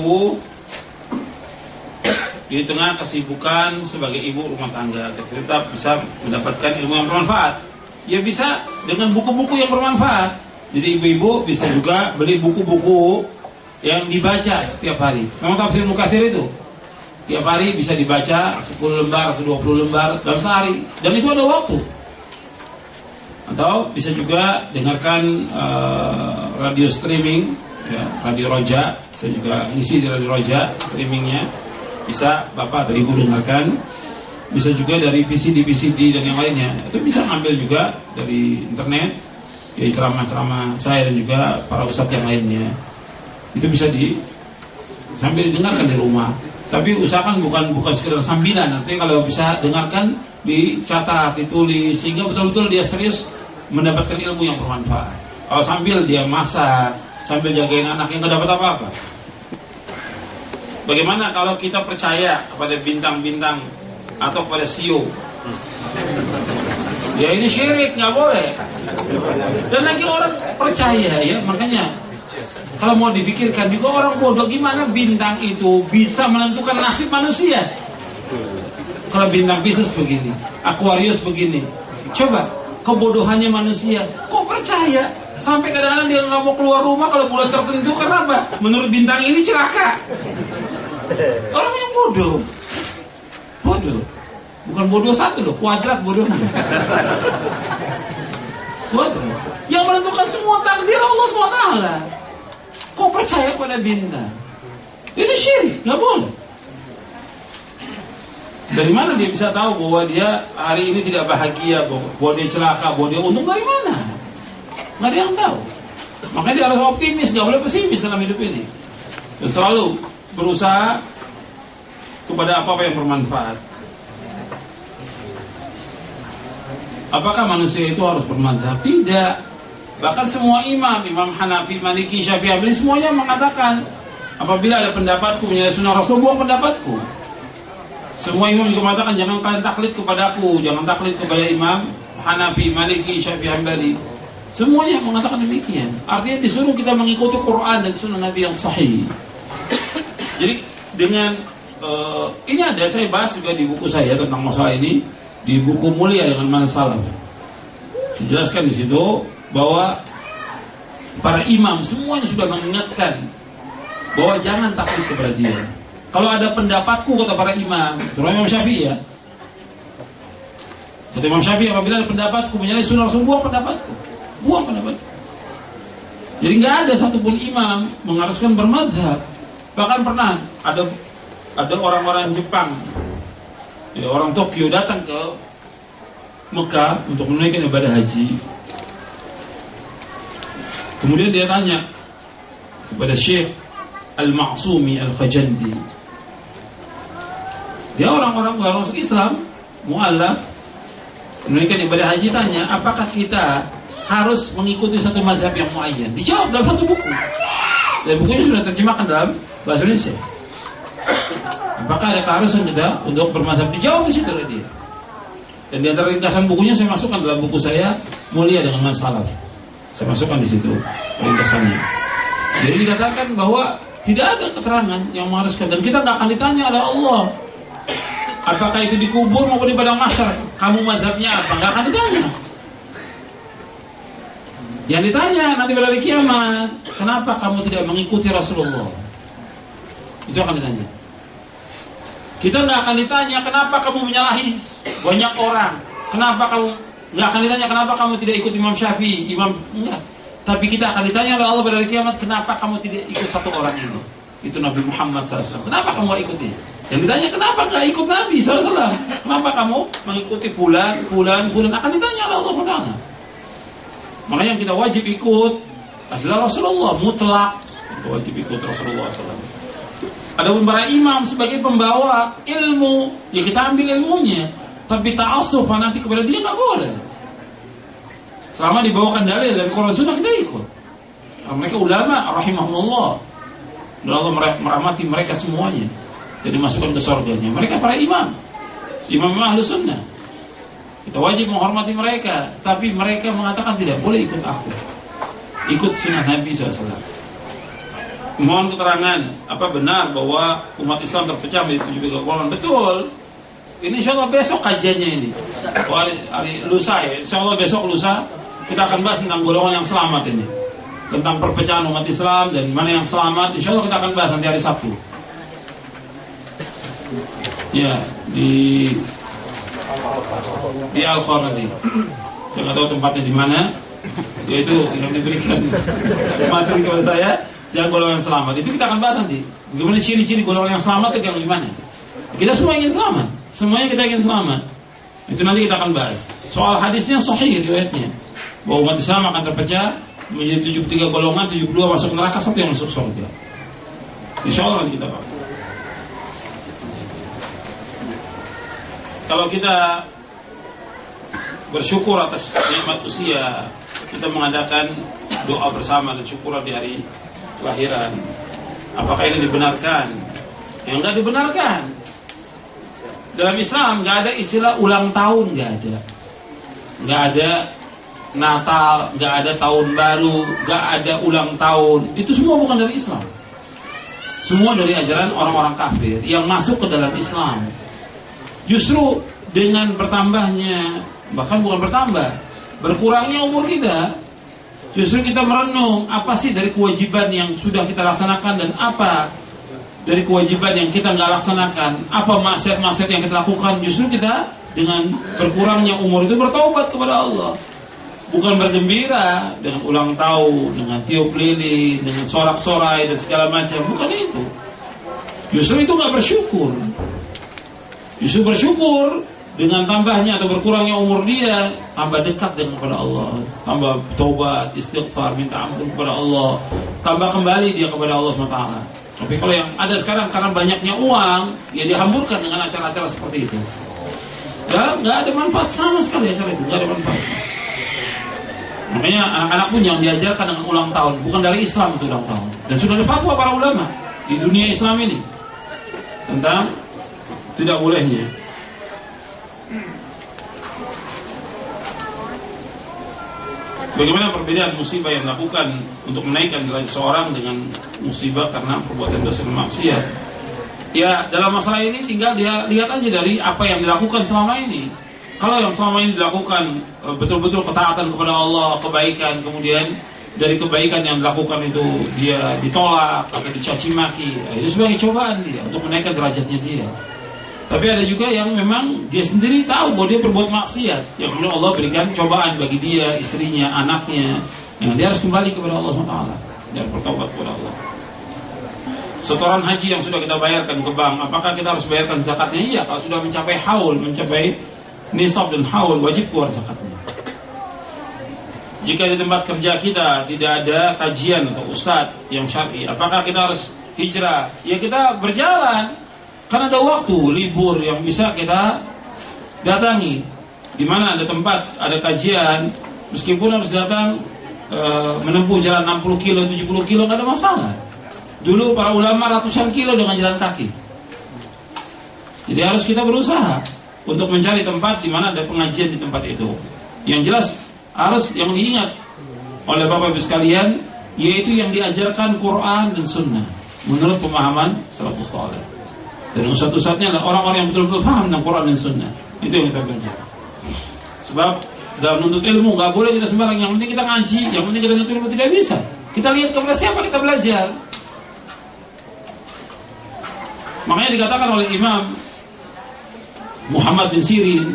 di tengah kesibukan sebagai ibu rumah tangga agar tetap bisa mendapatkan ilmu yang bermanfaat? Ya bisa dengan buku-buku yang bermanfaat. Jadi ibu-ibu bisa juga beli buku-buku yang dibaca setiap hari. Memang tafsir Mukathir itu tiap hari bisa dibaca 10 lembar atau 20 lembar dalam sehari dan itu ada waktu atau bisa juga dengarkan uh, radio streaming ya, radio Roja. Saya juga ngisi di radio Roja streamingnya. Bisa bapak atau ibu dengarkan. Bisa juga dari VCD VCD dan yang lainnya. Itu bisa ambil juga dari internet ya ceramah-ceramah saya dan juga para ustadz yang lainnya. Itu bisa di sambil didengarkan di rumah tapi usahakan bukan bukan sekedar sambilan. Nanti kalau bisa dengarkan dicatat, ditulis sehingga betul-betul dia serius mendapatkan ilmu yang bermanfaat. Kalau sambil dia masak, sambil jagain anak yang nggak dapat apa-apa. Bagaimana kalau kita percaya kepada bintang-bintang atau kepada sio? Ya ini syirik nggak boleh. Dan lagi orang percaya ya, makanya kalau mau dipikirkan juga orang bodoh gimana bintang itu bisa menentukan nasib manusia. Kalau bintang Pisces begini, Aquarius begini. Coba kebodohannya manusia. Kok percaya? Sampai kadang-kadang dia nggak mau keluar rumah kalau bulan tertentu karena apa? Menurut bintang ini celaka. Orang yang bodoh. Bodoh. Bukan bodoh satu loh, kuadrat bodohnya. Bodoh. Yang menentukan semua takdir Allah SWT. Kau percaya pada bintang? Ini syirik, nggak boleh. Dari mana dia bisa tahu bahwa dia hari ini tidak bahagia, bahwa dia celaka, bahwa dia untung dari mana? Nggak ada yang tahu. Makanya dia harus optimis, nggak boleh pesimis dalam hidup ini. Dan selalu berusaha kepada apa-apa yang bermanfaat. Apakah manusia itu harus bermanfaat? Tidak. Bahkan semua imam, Imam Hanafi, Maliki, Syafi'i, Abli semuanya mengatakan apabila ada pendapatku menyalahi sunnah Rasul, buang pendapatku. Semua imam juga mengatakan jangan kalian taklid kepadaku, jangan taklid kepada Imam Hanafi, Maliki, Syafi'i, Hambali. Semuanya mengatakan demikian. Artinya disuruh kita mengikuti Quran dan sunnah Nabi yang sahih. Jadi dengan uh, ini ada saya bahas juga di buku saya tentang masalah ini di buku mulia dengan masalah. Dijelaskan di situ bahwa para imam semuanya sudah mengingatkan bahwa jangan takut kepada dia. Kalau ada pendapatku kata para imam, terutama Imam Syafi'i ya, Kata Imam Syafi'i apabila ada pendapatku menyalahi sunnah Rasul buang pendapatku. Buang pendapatku. Jadi nggak ada satupun imam mengharuskan bermadhab. Bahkan pernah ada ada orang-orang Jepang, ya, orang Tokyo datang ke Mekah untuk menunaikan ibadah haji. Kemudian dia tanya kepada Syekh Al-Ma'sumi Al-Khajandi. Dia orang-orang orang Islam, mualaf, menunaikan ibadah haji tanya, apakah kita harus mengikuti satu mazhab yang muayyan? Dijawab dalam satu buku. Dan bukunya sudah terjemahkan dalam bahasa Indonesia. Apakah ada keharusan kita untuk bermazhab? Dijawab di situ oleh dia. Dan di antara ringkasan bukunya saya masukkan dalam buku saya Mulia dengan Masalah. Saya masukkan di situ ringkasannya. Jadi dikatakan bahwa tidak ada keterangan yang mengharuskan dan kita nggak akan ditanya oleh Allah apakah itu dikubur maupun di padang mahsyar kamu mazhabnya apa nggak akan ditanya yang ditanya nanti pada hari kiamat, kenapa kamu tidak mengikuti Rasulullah? Itu akan ditanya. Kita nggak akan ditanya kenapa kamu menyalahi banyak orang. Kenapa kamu nggak akan ditanya kenapa kamu tidak ikut Imam Syafi'i, Imam enggak. Tapi kita akan ditanya oleh Allah pada hari kiamat kenapa kamu tidak ikut satu orang ini. Itu Nabi Muhammad SAW. Kenapa kamu ikuti? Yang ditanya kenapa nggak ikut Nabi SAW? Kenapa kamu mengikuti bulan, bulan, bulan? Akan ditanya oleh Allah Taala. Makanya yang kita wajib ikut adalah Rasulullah mutlak. Wajib ikut Rasulullah SAW. Ada para imam sebagai pembawa ilmu, ya kita ambil ilmunya. Tapi ta'asuf nanti kepada dia nggak boleh. Selama dibawakan dalil dari Quran Sunnah kita ikut. Karena mereka ulama, rahimahullah. Dan Allah merahmati mereka semuanya. Jadi masukkan ke surganya. Mereka para imam. Imam ahlu sunnah. Kita wajib menghormati mereka, tapi mereka mengatakan tidak boleh ikut aku. Ikut sunnah Nabi SAW. Mohon keterangan, apa benar bahwa umat Islam terpecah menjadi tujuh tiga golongan? Betul. Ini insya Allah besok kajiannya ini. Hari, hari lusa ya, insya Allah besok lusa kita akan bahas tentang golongan yang selamat ini. Tentang perpecahan umat Islam dan mana yang selamat, insya Allah kita akan bahas nanti hari Sabtu. Ya, di di al nanti. Saya nggak tahu tempatnya di mana. Yaitu yang diberikan materi kepada saya yang golongan selamat. Itu kita akan bahas nanti. Bagaimana ciri-ciri golongan yang selamat itu yang gimana? Kita semua ingin selamat. Semuanya kita ingin selamat. Itu nanti kita akan bahas. Soal hadisnya sahih riwayatnya. Bahwa umat Islam akan terpecah menjadi 73 golongan, 72 masuk neraka, satu yang masuk surga. Insya Allah nanti kita bahas. Kalau kita bersyukur atas nikmat usia, kita mengadakan doa bersama dan syukuran di hari kelahiran. Apakah ini dibenarkan? Yang enggak dibenarkan. Dalam Islam nggak ada istilah ulang tahun, nggak ada. Nggak ada Natal, nggak ada tahun baru, nggak ada ulang tahun. Itu semua bukan dari Islam. Semua dari ajaran orang-orang kafir yang masuk ke dalam Islam. Justru dengan bertambahnya, bahkan bukan bertambah, berkurangnya umur kita, justru kita merenung apa sih dari kewajiban yang sudah kita laksanakan dan apa dari kewajiban yang kita nggak laksanakan, apa maksiat-maksiat yang kita lakukan, justru kita dengan berkurangnya umur itu bertobat kepada Allah. Bukan bergembira dengan ulang tahun, dengan tiup lilin, dengan sorak-sorai dan segala macam. Bukan itu. Justru itu nggak bersyukur. Justru bersyukur dengan tambahnya atau berkurangnya umur dia tambah dekat dengan kepada Allah tambah tobat istighfar minta ampun kepada Allah tambah kembali dia kepada Allah SWT tapi kalau yang ada sekarang karena banyaknya uang ya dihamburkan dengan acara-acara seperti itu dan nggak ada manfaat sama sekali acara itu nggak ada manfaat makanya anak-anak pun yang diajarkan dengan ulang tahun bukan dari Islam itu ulang tahun dan sudah ada fatwa para ulama di dunia Islam ini tentang tidak bolehnya. Bagaimana perbedaan musibah yang dilakukan untuk menaikkan derajat seorang dengan musibah karena perbuatan dosa dan maksiat? Ya, dalam masalah ini tinggal dia lihat aja dari apa yang dilakukan selama ini. Kalau yang selama ini dilakukan eh, betul-betul ketaatan kepada Allah, kebaikan, kemudian dari kebaikan yang dilakukan itu dia ditolak atau dicaci maki, ya, itu sebagai cobaan dia untuk menaikkan derajatnya dia. Tapi ada juga yang memang dia sendiri tahu bahwa dia berbuat maksiat. Yang kemudian Allah berikan cobaan bagi dia, istrinya, anaknya. Yang dia harus kembali kepada Allah SWT dan bertobat kepada Allah. Setoran haji yang sudah kita bayarkan ke bank, apakah kita harus bayarkan zakatnya? Iya, kalau sudah mencapai haul, mencapai nisab dan haul, wajib keluar zakatnya. Jika di tempat kerja kita tidak ada kajian atau ustadz yang syar'i, apakah kita harus hijrah? Ya kita berjalan, Karena ada waktu libur yang bisa kita datangi. Di mana ada tempat, ada kajian, meskipun harus datang e, menempuh jalan 60 kilo, 70 kilo nggak ada masalah. Dulu para ulama ratusan kilo dengan jalan kaki. Jadi harus kita berusaha untuk mencari tempat di mana ada pengajian di tempat itu. Yang jelas harus yang diingat oleh Bapak Ibu sekalian yaitu yang diajarkan Quran dan Sunnah menurut pemahaman salafus saleh. Dan satu-satunya adalah orang-orang yang betul-betul paham tentang Quran dan Sunnah. Itu yang kita belajar. Sebab dalam menuntut ilmu nggak boleh kita sembarang. Yang penting kita ngaji, yang penting kita menuntut ilmu tidak bisa. Kita lihat kepada siapa kita belajar. Makanya dikatakan oleh Imam Muhammad bin Sirin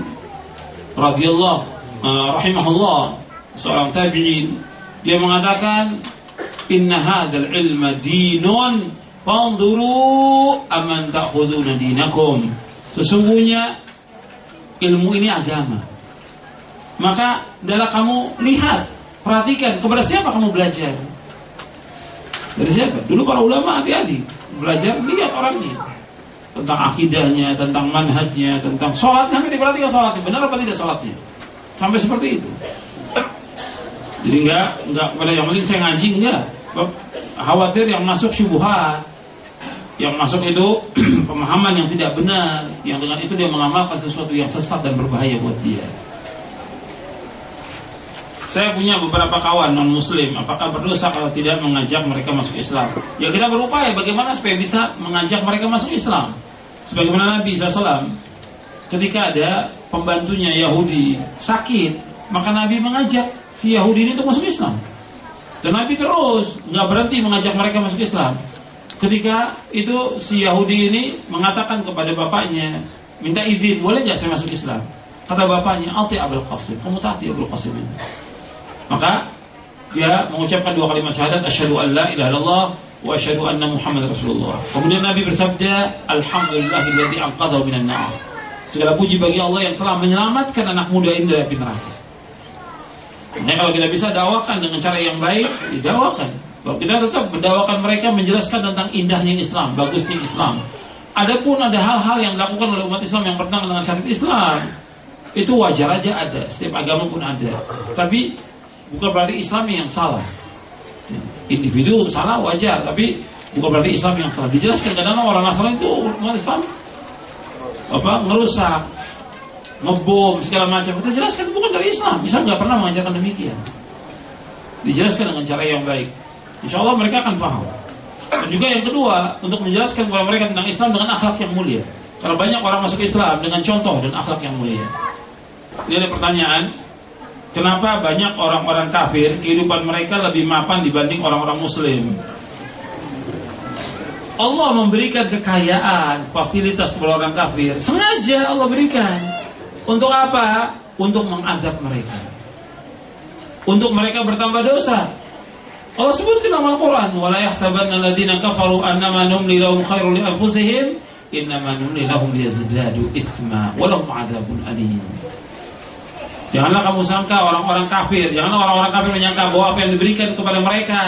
radhiyallahu uh, rahimahullah seorang tabi'in dia mengatakan inna hadzal ilma dinun Fanduru aman ta'khuduna dinakum. Sesungguhnya ilmu ini agama. Maka adalah kamu lihat, perhatikan kepada siapa kamu belajar. Dari siapa? Dulu para ulama hati-hati belajar lihat orangnya tentang akidahnya, tentang manhajnya, tentang sholatnya, sampai diperhatikan sholatnya benar apa tidak sholatnya, sampai seperti itu. Jadi enggak enggak pada yang penting saya ngaji enggak, khawatir yang masuk syubhat, yang masuk itu pemahaman yang tidak benar. Yang dengan itu dia mengamalkan sesuatu yang sesat dan berbahaya buat dia. Saya punya beberapa kawan non muslim apakah berdosa kalau tidak mengajak mereka masuk Islam? Ya kita berupaya bagaimana supaya bisa mengajak mereka masuk Islam. Sebagaimana Nabi SAW ketika ada pembantunya Yahudi sakit maka Nabi mengajak si Yahudi ini untuk masuk Islam. Dan Nabi terus nggak berhenti mengajak mereka masuk Islam ketika itu si Yahudi ini mengatakan kepada bapaknya, minta izin, boleh nggak saya masuk Islam? Kata bapaknya, Alti Abdul Qasim, kamu taati Abdul Qasim ini. Maka dia mengucapkan dua kalimat syahadat, asyhadu an la ilaha illallah wa asyhadu anna Muhammad Rasulullah. Kemudian Nabi bersabda, alhamdulillahilladzi anqadhahu minan nar. Segala puji bagi Allah yang telah menyelamatkan anak muda ini dari neraka. Nah, kalau kita bisa dakwakan dengan cara yang baik, didakwakan. Bahwa kita tetap mendawakan mereka menjelaskan tentang indahnya Islam, bagusnya Islam. Adapun ada hal-hal yang dilakukan oleh umat Islam yang bertentangan dengan syariat Islam, itu wajar aja ada, setiap agama pun ada. Tapi bukan berarti Islam yang salah. Individu salah wajar, tapi bukan berarti Islam yang salah. Dijelaskan karena orang Nasrani itu umat Islam apa ngerusak, ngebom segala macam. Kita jelaskan bukan dari Islam. Islam nggak pernah mengajarkan demikian. Dijelaskan dengan cara yang baik. Insya Allah mereka akan paham. Dan juga yang kedua, untuk menjelaskan kepada mereka tentang Islam dengan akhlak yang mulia. Karena banyak orang masuk Islam dengan contoh dan akhlak yang mulia. Ini ada pertanyaan, kenapa banyak orang-orang kafir kehidupan mereka lebih mapan dibanding orang-orang Muslim? Allah memberikan kekayaan, fasilitas kepada orang kafir. Sengaja Allah berikan. Untuk apa? Untuk mengadab mereka. Untuk mereka bertambah dosa. Allah sebutkan dalam Al-Quran wala yahsabanna alladziina kafaru annama numli lahum khairun li anfusihim innama numli lahum wa lahum adzabun alim Janganlah kamu sangka orang-orang kafir, janganlah orang-orang kafir menyangka bahwa apa yang diberikan kepada mereka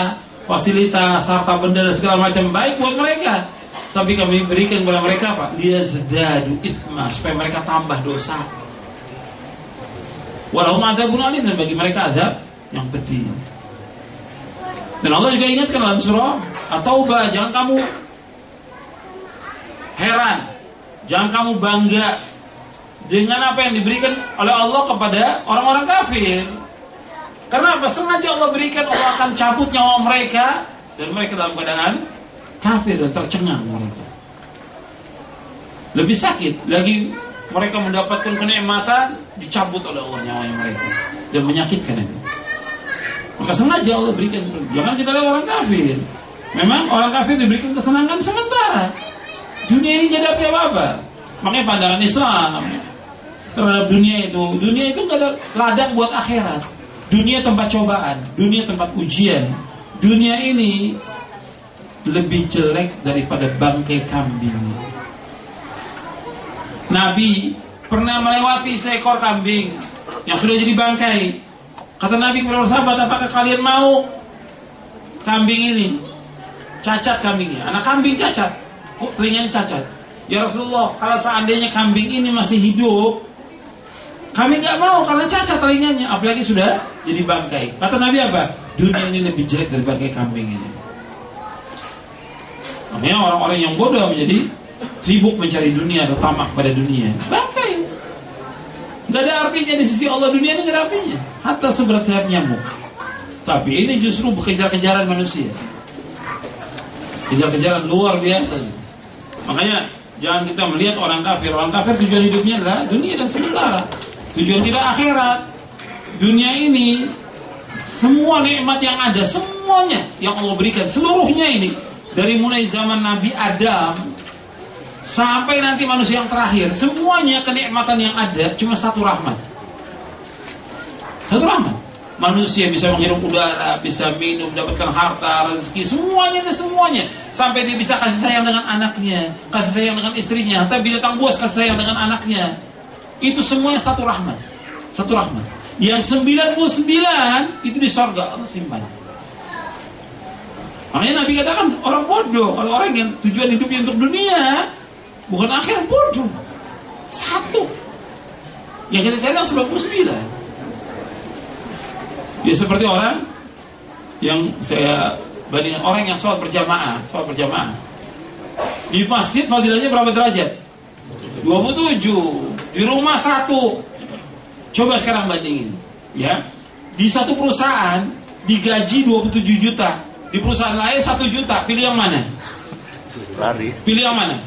fasilitas, harta benda dan segala macam baik buat mereka. Tapi kami berikan kepada mereka apa? Liyazdadu ithma supaya mereka tambah dosa. Walahum adzabun alim dan bagi mereka azab yang pedih. Dan Allah juga ingatkan dalam surah At-Taubah, jangan kamu heran, jangan kamu bangga dengan apa yang diberikan oleh Allah kepada orang-orang kafir. Karena apa? Sengaja Allah berikan Allah akan cabut nyawa mereka dan mereka dalam keadaan kafir dan tercengang mereka. Lebih sakit lagi mereka mendapatkan kenikmatan dicabut oleh Allah nyawanya mereka dan menyakitkan itu. Maka sengaja Allah berikan Jangan kita lihat orang kafir Memang orang kafir diberikan kesenangan sementara Dunia ini jadi apa-apa Makanya pandangan Islam terhadap dunia itu, dunia itu gak ada ladang buat akhirat. Dunia tempat cobaan, dunia tempat ujian. Dunia ini lebih jelek daripada bangkai kambing. Nabi pernah melewati seekor kambing yang sudah jadi bangkai. Kata Nabi kepada sahabat, apakah kalian mau kambing ini? Cacat kambingnya, anak kambing cacat, kok telinganya cacat. Ya Rasulullah, kalau seandainya kambing ini masih hidup, kami nggak mau karena cacat telinganya, apalagi sudah jadi bangkai. Kata Nabi apa? Dunia ini lebih jelek dari bangkai kambing ini. Makanya orang-orang yang bodoh menjadi sibuk mencari dunia atau tamak pada dunia. Bangkai. Gak ada artinya di sisi Allah dunia ini gak ada artinya. Hatta seberat sayap nyamuk. Tapi ini justru kejar-kejaran manusia. Kejar-kejaran luar biasa. Makanya jangan kita melihat orang kafir. Orang kafir tujuan hidupnya adalah dunia dan sementara. Tujuan kita akhirat. Dunia ini semua nikmat yang ada, semuanya yang Allah berikan, seluruhnya ini dari mulai zaman Nabi Adam sampai nanti manusia yang terakhir, semuanya kenikmatan yang ada cuma satu rahmat. Satu rahmat. Manusia bisa menghirup udara, bisa minum, dapatkan harta, rezeki, semuanya dan semuanya. Sampai dia bisa kasih sayang dengan anaknya, kasih sayang dengan istrinya, tapi binatang buas kasih sayang dengan anaknya. Itu semuanya satu rahmat. Satu rahmat. Yang 99 itu di sorga Allah simpan. Makanya Nabi katakan orang bodoh, kalau orang yang tujuan hidupnya untuk dunia, bukan akhir bodoh. Satu. Yang kita cari yang 99. Dia seperti orang yang saya bandingkan orang yang sholat berjamaah, sholat berjamaah. Di masjid fadilahnya berapa derajat? 27. Di rumah satu. Coba sekarang bandingin, ya. Di satu perusahaan digaji 27 juta, di perusahaan lain 1 juta, pilih yang mana? Lari. Pilih yang mana?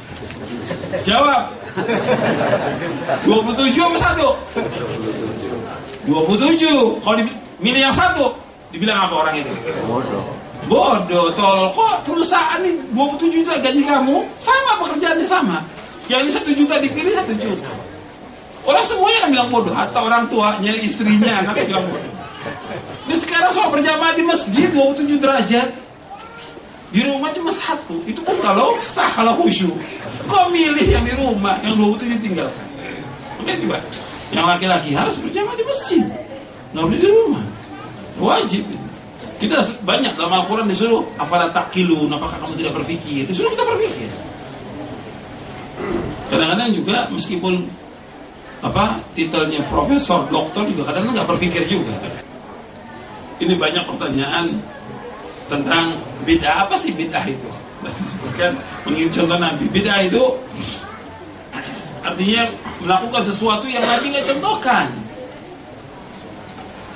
Jawab. 27 sama satu? 27. Kalau milih yang satu, dibilang apa orang itu? Bodoh. Bodoh, tolol. Kok perusahaan ini 27 juta gaji kamu? Sama pekerjaannya sama. Yang ini satu juta dipilih satu juta. Orang semuanya kan bilang bodoh. Atau orang tuanya, istrinya, anaknya bilang bodoh. Dan sekarang soal berjamaah di masjid 27 derajat. Di rumah cuma satu. Itu pun kalau sah, kalau khusyuk. Kok milih yang di rumah, yang 27 tinggalkan. Oke juga. Yang laki-laki harus berjamaah di masjid. Nggak boleh di rumah. Wajib. Kita banyak dalam Al-Quran disuruh Afala takilun, apakah kamu tidak berpikir Disuruh kita berpikir Kadang-kadang juga meskipun apa titelnya profesor, doktor juga kadang-kadang nggak berpikir juga. Ini banyak pertanyaan tentang bid'ah apa sih bid'ah itu? Kan mengingat contoh Nabi. Bid'ah itu artinya melakukan sesuatu yang Nabi nggak contohkan.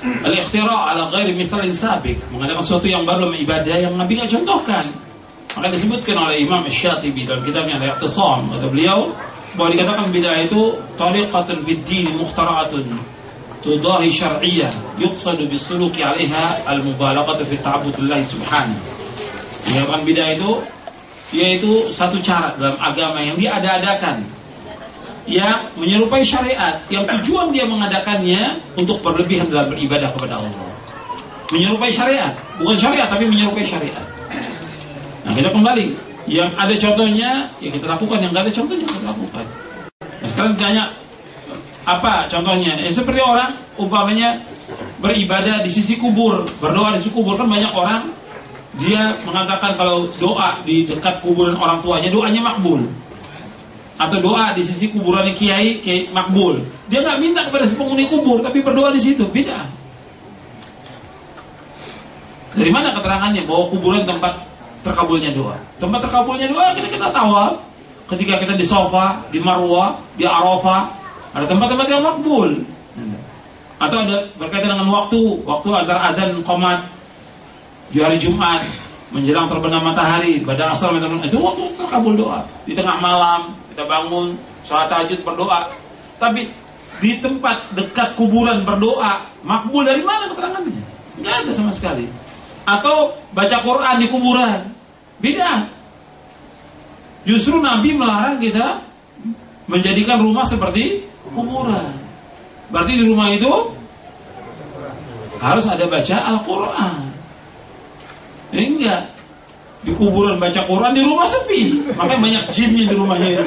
Al-ikhtira ala ghairi mithalin sabik Mengadakan sesuatu yang baru ibadah yang Nabi nggak contohkan Maka disebutkan oleh Imam Syatibi dalam kitabnya Al-Iqtisam Kata beliau bahwa dikatakan bid'ah itu tariqatun bid-din mukhtara'atun tudahi syar'iyyah yuqsadu bisuluki 'alaiha al-mubalaghatu fi ta'abbudillah subhanahu. Dikatakan bid'ah itu yaitu satu cara dalam agama yang diada-adakan yang menyerupai syariat yang tujuan dia mengadakannya untuk berlebihan dalam beribadah kepada Allah. Menyerupai syariat, bukan syariat tapi menyerupai syariat. Nah, kita kembali yang ada contohnya ya kita lakukan, yang nggak ada contohnya kita lakukan. Nah, sekarang ditanya apa contohnya? Ya, seperti orang umpamanya beribadah di sisi kubur, berdoa di sisi kubur kan banyak orang dia mengatakan kalau doa di dekat kuburan orang tuanya doanya makbul. Atau doa di sisi kuburan kiai kiai makbul. Dia nggak minta kepada si penghuni kubur tapi berdoa di situ. Beda dari mana keterangannya? Bahwa kuburan tempat terkabulnya doa. Tempat terkabulnya doa kita kita tahu. Ketika kita di sofa di marwah di arafah ada tempat-tempat yang makbul. Atau ada berkaitan dengan waktu. Waktu antara azan komat di hari Jumat. Menjelang terbenam matahari. Pada asal itu waktu terkabul doa. Di tengah malam kita bangun sholat tahajud berdoa. Tapi di tempat dekat kuburan berdoa makbul dari mana keterangannya? Nggak ada sama sekali. Atau baca Quran di kuburan. Beda justru Nabi melarang kita menjadikan rumah seperti kuburan. Berarti di rumah itu harus ada baca Al-Quran. Ini enggak. Di kuburan baca Quran, di rumah sepi. Makanya banyak jinnya di rumahnya itu.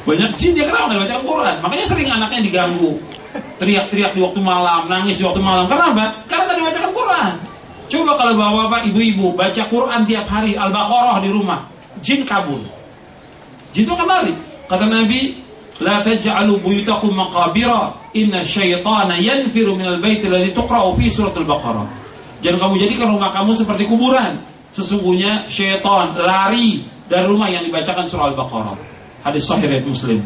Banyak jin dia kenapa baca Al-Quran? Makanya sering anaknya diganggu. Teriak-teriak di waktu malam, nangis di waktu malam. Kenapa? Karena tadi bacakan Quran. Coba kalau bapak-bapak, ibu-ibu baca Quran tiap hari Al-Baqarah di rumah, jin kabur. Jin itu akan lari. Kata Nabi, La taj'alu buyutakum maqabira inna syaitana yanfiru minal baiti alladhi tuqra'u fi surat al-Baqarah. Jangan kamu jadikan rumah kamu seperti kuburan. Sesungguhnya syaitan lari dari rumah yang dibacakan surah Al-Baqarah. Hadis sahih Muslim.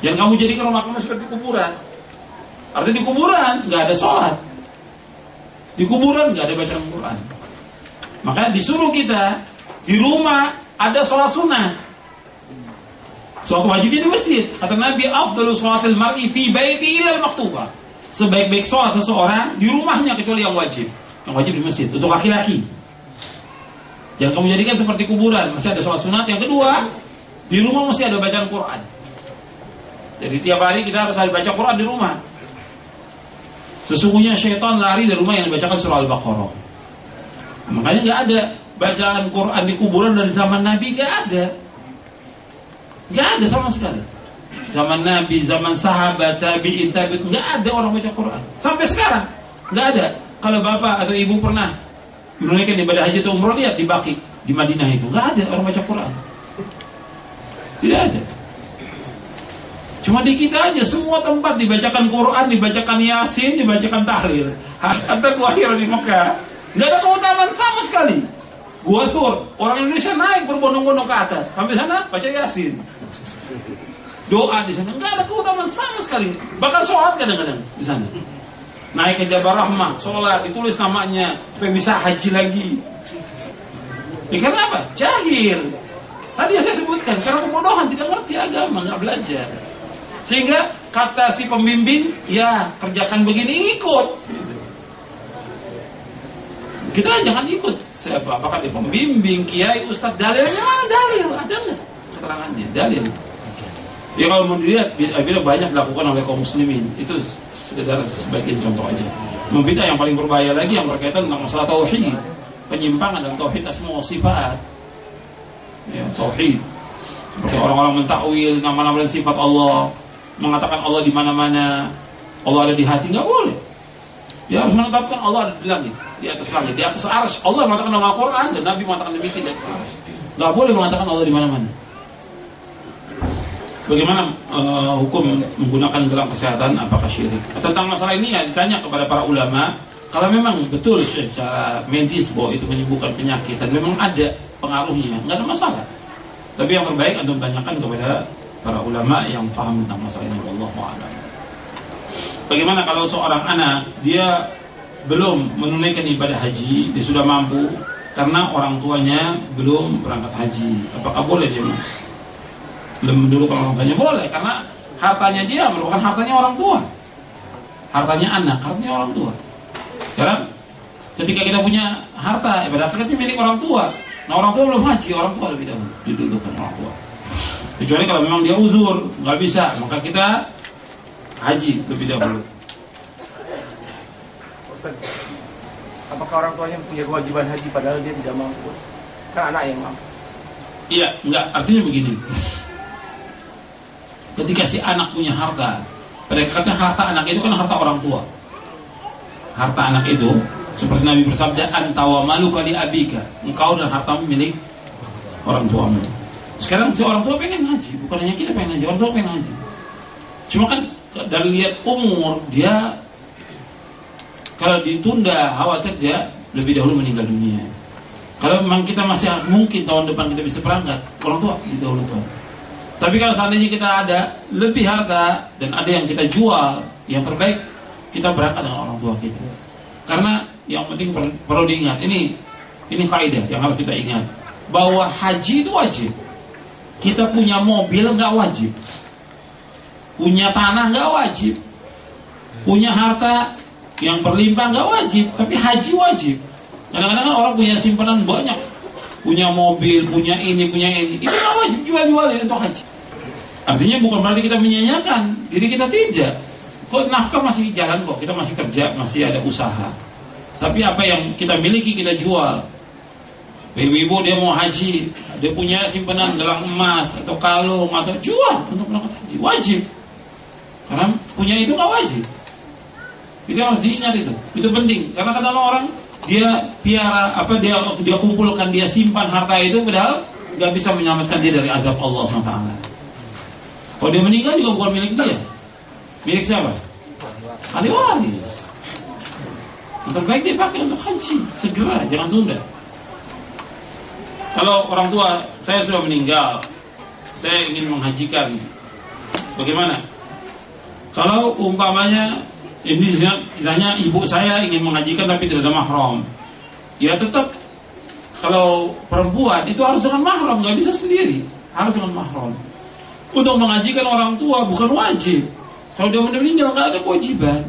Jangan kamu jadikan rumah kamu seperti kuburan. Artinya di kuburan nggak ada sholat. Di kuburan nggak ada bacaan Quran. Makanya disuruh kita di rumah ada sholat sunnah. Sholat wajib di masjid. Kata Nabi, Abdul sholatil mar'i fi baiti ilal maktubah. Sebaik-baik sholat seseorang di rumahnya kecuali yang wajib. Yang wajib di masjid untuk laki-laki. Jangan kamu jadikan seperti kuburan. Masih ada sholat sunat. Yang kedua, di rumah masih ada bacaan Quran. Jadi tiap hari kita harus ada baca Quran di rumah. Sesungguhnya syaitan lari dari rumah yang dibacakan surah Al-Baqarah. Makanya nggak ada bacaan Quran di kuburan dari zaman Nabi nggak ada. Nggak ada sama sekali. Zaman Nabi, zaman sahabat, tabi'in, tabi'in, nggak ada orang baca Quran. Sampai sekarang nggak ada. Kalau bapak atau ibu pernah menunaikan ibadah haji atau umroh lihat di Baki di Madinah itu nggak ada orang baca Quran. Tidak ada. Cuma di kita aja semua tempat dibacakan Quran, dibacakan Yasin, dibacakan tahlil. Hatta lahir di Mekah, nggak ada keutamaan sama sekali. Gua tur, orang Indonesia naik berbondong-bondong ke atas, sampai sana baca Yasin. Doa di sana nggak ada keutamaan sama sekali. Bahkan sholat kadang-kadang di sana. Naik ke Jabal Rahmah, sholat, ditulis namanya, supaya bisa haji lagi. Ya karena apa? Jahil. Tadi yang saya sebutkan, karena kebodohan, tidak ngerti agama, nggak belajar. Sehingga kata si pembimbing, ya kerjakan begini ikut. Kita jangan ikut siapa apakah di pembimbing, kiai, ustadz, dalilnya mana dalil? Ada nggak keterangannya? Dalil. Ya kalau mau dilihat, bila banyak dilakukan oleh kaum muslimin. Itu sudah sebagian contoh aja. Membina yang paling berbahaya lagi yang berkaitan tentang masalah tauhid, penyimpangan dalam tauhid asma sifat. Ya, tauhid. Seperti orang-orang mentakwil nama-nama dan sifat Allah, mengatakan Allah di mana-mana, Allah ada di hati, nggak boleh. Dia harus menetapkan Allah ada di langit, di atas langit, di atas ars. Allah mengatakan dalam Al-Quran dan Nabi mengatakan demikian di atas ars. Nggak boleh mengatakan Allah di mana-mana. Bagaimana uh, hukum menggunakan gelang kesehatan? Apakah syirik? Tentang masalah ini ya ditanya kepada para ulama. Kalau memang betul secara medis bahwa itu menyembuhkan penyakit dan memang ada pengaruhnya, nggak ada masalah. Tapi yang terbaik untuk tanyakan kepada para ulama yang paham tentang masalah ini. Allah. Bagaimana kalau seorang anak dia belum menunaikan ibadah haji, dia sudah mampu karena orang tuanya belum berangkat haji. Apakah boleh dia belum dulu kalau orang tuanya boleh karena hartanya dia merupakan hartanya orang tua. Hartanya anak, hartanya orang tua. Karena ketika kita punya harta, ya berarti kan milik orang tua. Nah orang tua belum haji, orang tua lebih dahulu didudukan orang tua. Kecuali kalau memang dia uzur, nggak bisa, maka kita haji lebih dahulu. Ustaz, apakah orang tuanya punya kewajiban haji padahal dia tidak mampu? Kan anak yang mampu. Iya, enggak. Artinya begini. Ketika si anak punya harta, pada kata harta anak itu kan harta orang tua. Harta anak itu, seperti Nabi bersabda, antawa malu kali abika. Engkau dan hartamu milik orang tuamu. Sekarang si orang tua pengen haji, bukan hanya kita pengen haji, orang tua pengen haji. Cuma kan dari lihat umur dia kalau ditunda khawatir dia lebih dahulu meninggal dunia. Kalau memang kita masih mungkin tahun depan kita bisa berangkat, orang tua didahulukan. Tapi kalau seandainya kita ada lebih harta dan ada yang kita jual, yang terbaik kita berangkat dengan orang tua kita. Karena yang penting perlu diingat ini ini kaidah yang harus kita ingat bahwa haji itu wajib. Kita punya mobil nggak wajib, punya tanah nggak wajib, punya harta yang berlimpah nggak wajib, tapi haji wajib. Kadang-kadang orang punya simpanan banyak, punya mobil, punya ini, punya ini, itu nggak wajib jual-jualin untuk haji. Artinya bukan berarti kita menyanyikan diri kita tidak. Kok nafkah masih jalan kok, kita masih kerja, masih ada usaha. Tapi apa yang kita miliki kita jual. Ibu-ibu dia mau haji, dia punya simpanan gelang emas atau kalung atau jual untuk melakukan haji, wajib. Karena punya itu nggak wajib. Itu harus diingat itu, itu penting. Karena kadang orang dia piara apa dia dia kumpulkan dia simpan harta itu padahal nggak bisa menyelamatkan dia dari azab Allah SWT. Kalau dia meninggal juga bukan milik dia, milik siapa? Ahli waris. Yang terbaik dia pakai untuk haji segera, jangan tunda. Kalau orang tua saya sudah meninggal, saya ingin menghajikan, bagaimana? Kalau umpamanya ini misalnya ibu saya ingin mengajikan tapi tidak ada mahram. Ya tetap kalau perempuan itu harus dengan mahram, nggak bisa sendiri, harus dengan mahram. Untuk mengajikan orang tua bukan wajib. Kalau dia meninggal nggak ada kewajiban.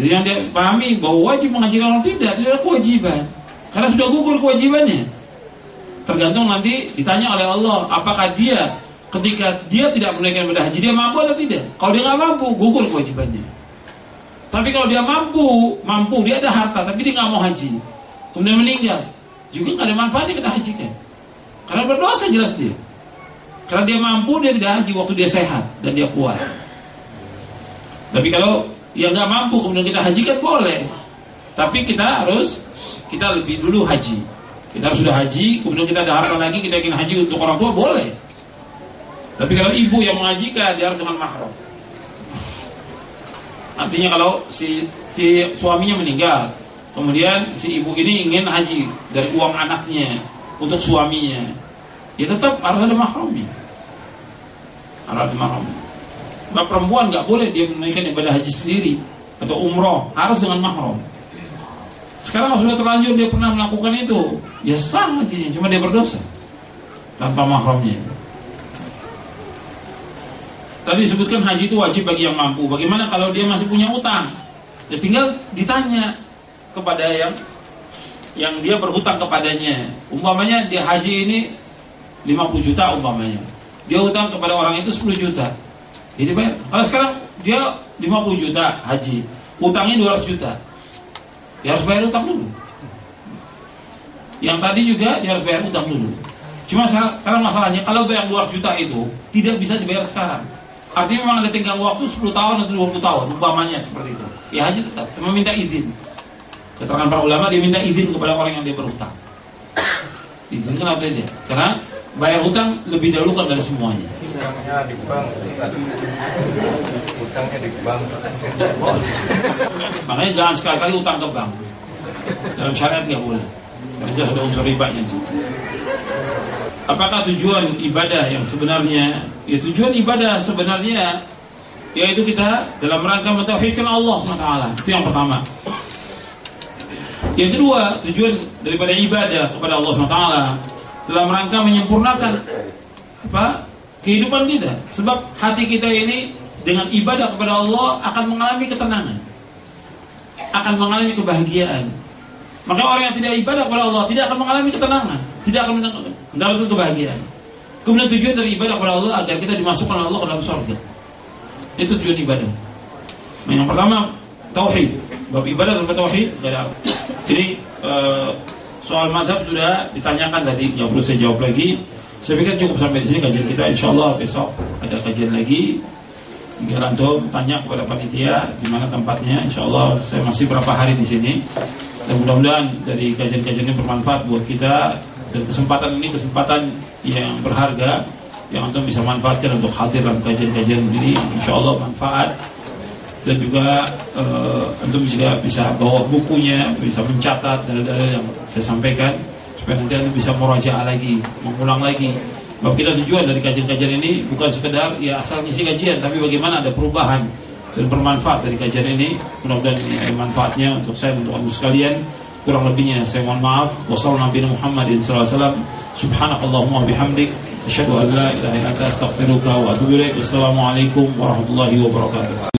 Jadi yang dia pahami bahwa wajib mengajikan orang tidak, tidak ada kewajiban. Karena sudah gugur kewajibannya. Tergantung nanti ditanya oleh Allah, apakah dia ketika dia tidak menunaikan ibadah haji dia mampu atau tidak? Kalau dia nggak mampu, gugur kewajibannya. Tapi kalau dia mampu, mampu dia ada harta, tapi dia nggak mau haji, kemudian meninggal, juga nggak ada manfaatnya kita hajikan. Karena berdosa jelas dia. Karena dia mampu dia tidak haji waktu dia sehat dan dia kuat. Tapi kalau dia nggak mampu kemudian kita hajikan boleh. Tapi kita harus kita lebih dulu haji. Kita harus sudah haji, kemudian kita ada harta lagi, kita ingin haji untuk orang tua boleh. Tapi kalau ibu yang mengajikan dia harus dengan mahram. Artinya kalau si si suaminya meninggal, kemudian si ibu ini ingin haji dari uang anaknya untuk suaminya, ya tetap harus ada mahramnya. Harus ada mahram. Mbak perempuan nggak boleh dia menunaikan ibadah haji sendiri atau umroh, harus dengan mahram. Sekarang sudah terlanjur dia pernah melakukan itu, ya sah hajinya, cuma dia berdosa tanpa mahramnya. Tadi disebutkan haji itu wajib bagi yang mampu. Bagaimana kalau dia masih punya utang? Ya tinggal ditanya kepada yang yang dia berhutang kepadanya. Umpamanya dia haji ini 50 juta umpamanya. Dia hutang kepada orang itu 10 juta. Jadi bayar. Kalau sekarang dia 50 juta haji, utangnya 200 juta. Dia harus bayar utang dulu. Yang tadi juga dia harus bayar utang dulu. Cuma sekarang masalahnya kalau bayar 200 juta itu tidak bisa dibayar sekarang. Artinya memang ada tenggang waktu 10 tahun atau 20 tahun, umpamanya seperti itu. Ya haji tetap, meminta izin. Keterangan para ulama dia minta izin kepada orang yang dia berhutang. Izin kenapa dia? Karena bayar hutang lebih dahulu kan dari semuanya. di bank, di. Makanya jangan sekali-kali utang ke bank. Dalam syariat nggak boleh. Karena ada unsur ribanya sih. Apakah tujuan ibadah yang sebenarnya? Ya tujuan ibadah sebenarnya yaitu kita dalam rangka mentauhidkan Allah Taala. Itu yang pertama. Yang kedua, tujuan daripada ibadah kepada Allah Taala dalam rangka menyempurnakan apa kehidupan kita. Sebab hati kita ini dengan ibadah kepada Allah akan mengalami ketenangan, akan mengalami kebahagiaan, maka orang yang tidak ibadah kepada Allah tidak akan mengalami ketenangan, tidak akan mendapatkan kebahagiaan. Kemudian tujuan dari ibadah kepada Allah agar kita dimasukkan oleh Allah ke dalam surga. Itu tujuan ibadah. Nah, yang pertama tauhid. Bab ibadah tanpa tauhid. Jadi uh, soal madhab sudah ditanyakan tadi, nggak perlu saya jawab lagi. Saya pikir cukup sampai di sini kajian kita. Insya Allah besok ada kajian lagi. Tinggal antum tanya kepada panitia di mana tempatnya. Insya Allah saya masih berapa hari di sini. Dan mudah-mudahan dari kajian-kajian ini bermanfaat buat kita dan kesempatan ini kesempatan yang berharga yang untuk bisa manfaatkan untuk hadir dalam kajian-kajian ini insya Allah manfaat dan juga uh, untuk juga bisa bawa bukunya bisa mencatat dalil-dalil yang saya sampaikan supaya nanti anda bisa merajaah lagi mengulang lagi bahwa kita tujuan dari kajian-kajian ini bukan sekedar ya asal ngisi kajian tapi bagaimana ada perubahan dan bermanfaat dari kajian ini. Mudah-mudahan ini manfaatnya untuk saya untuk anda sekalian. Kurang lebihnya saya mohon maaf. Wassalamualaikum warahmatullahi wabarakatuh. Subhanakallahumma bihamdik asyhadu an la ilaha illa anta astaghfiruka wa atubu ilaik. Wassalamualaikum warahmatullahi wabarakatuh.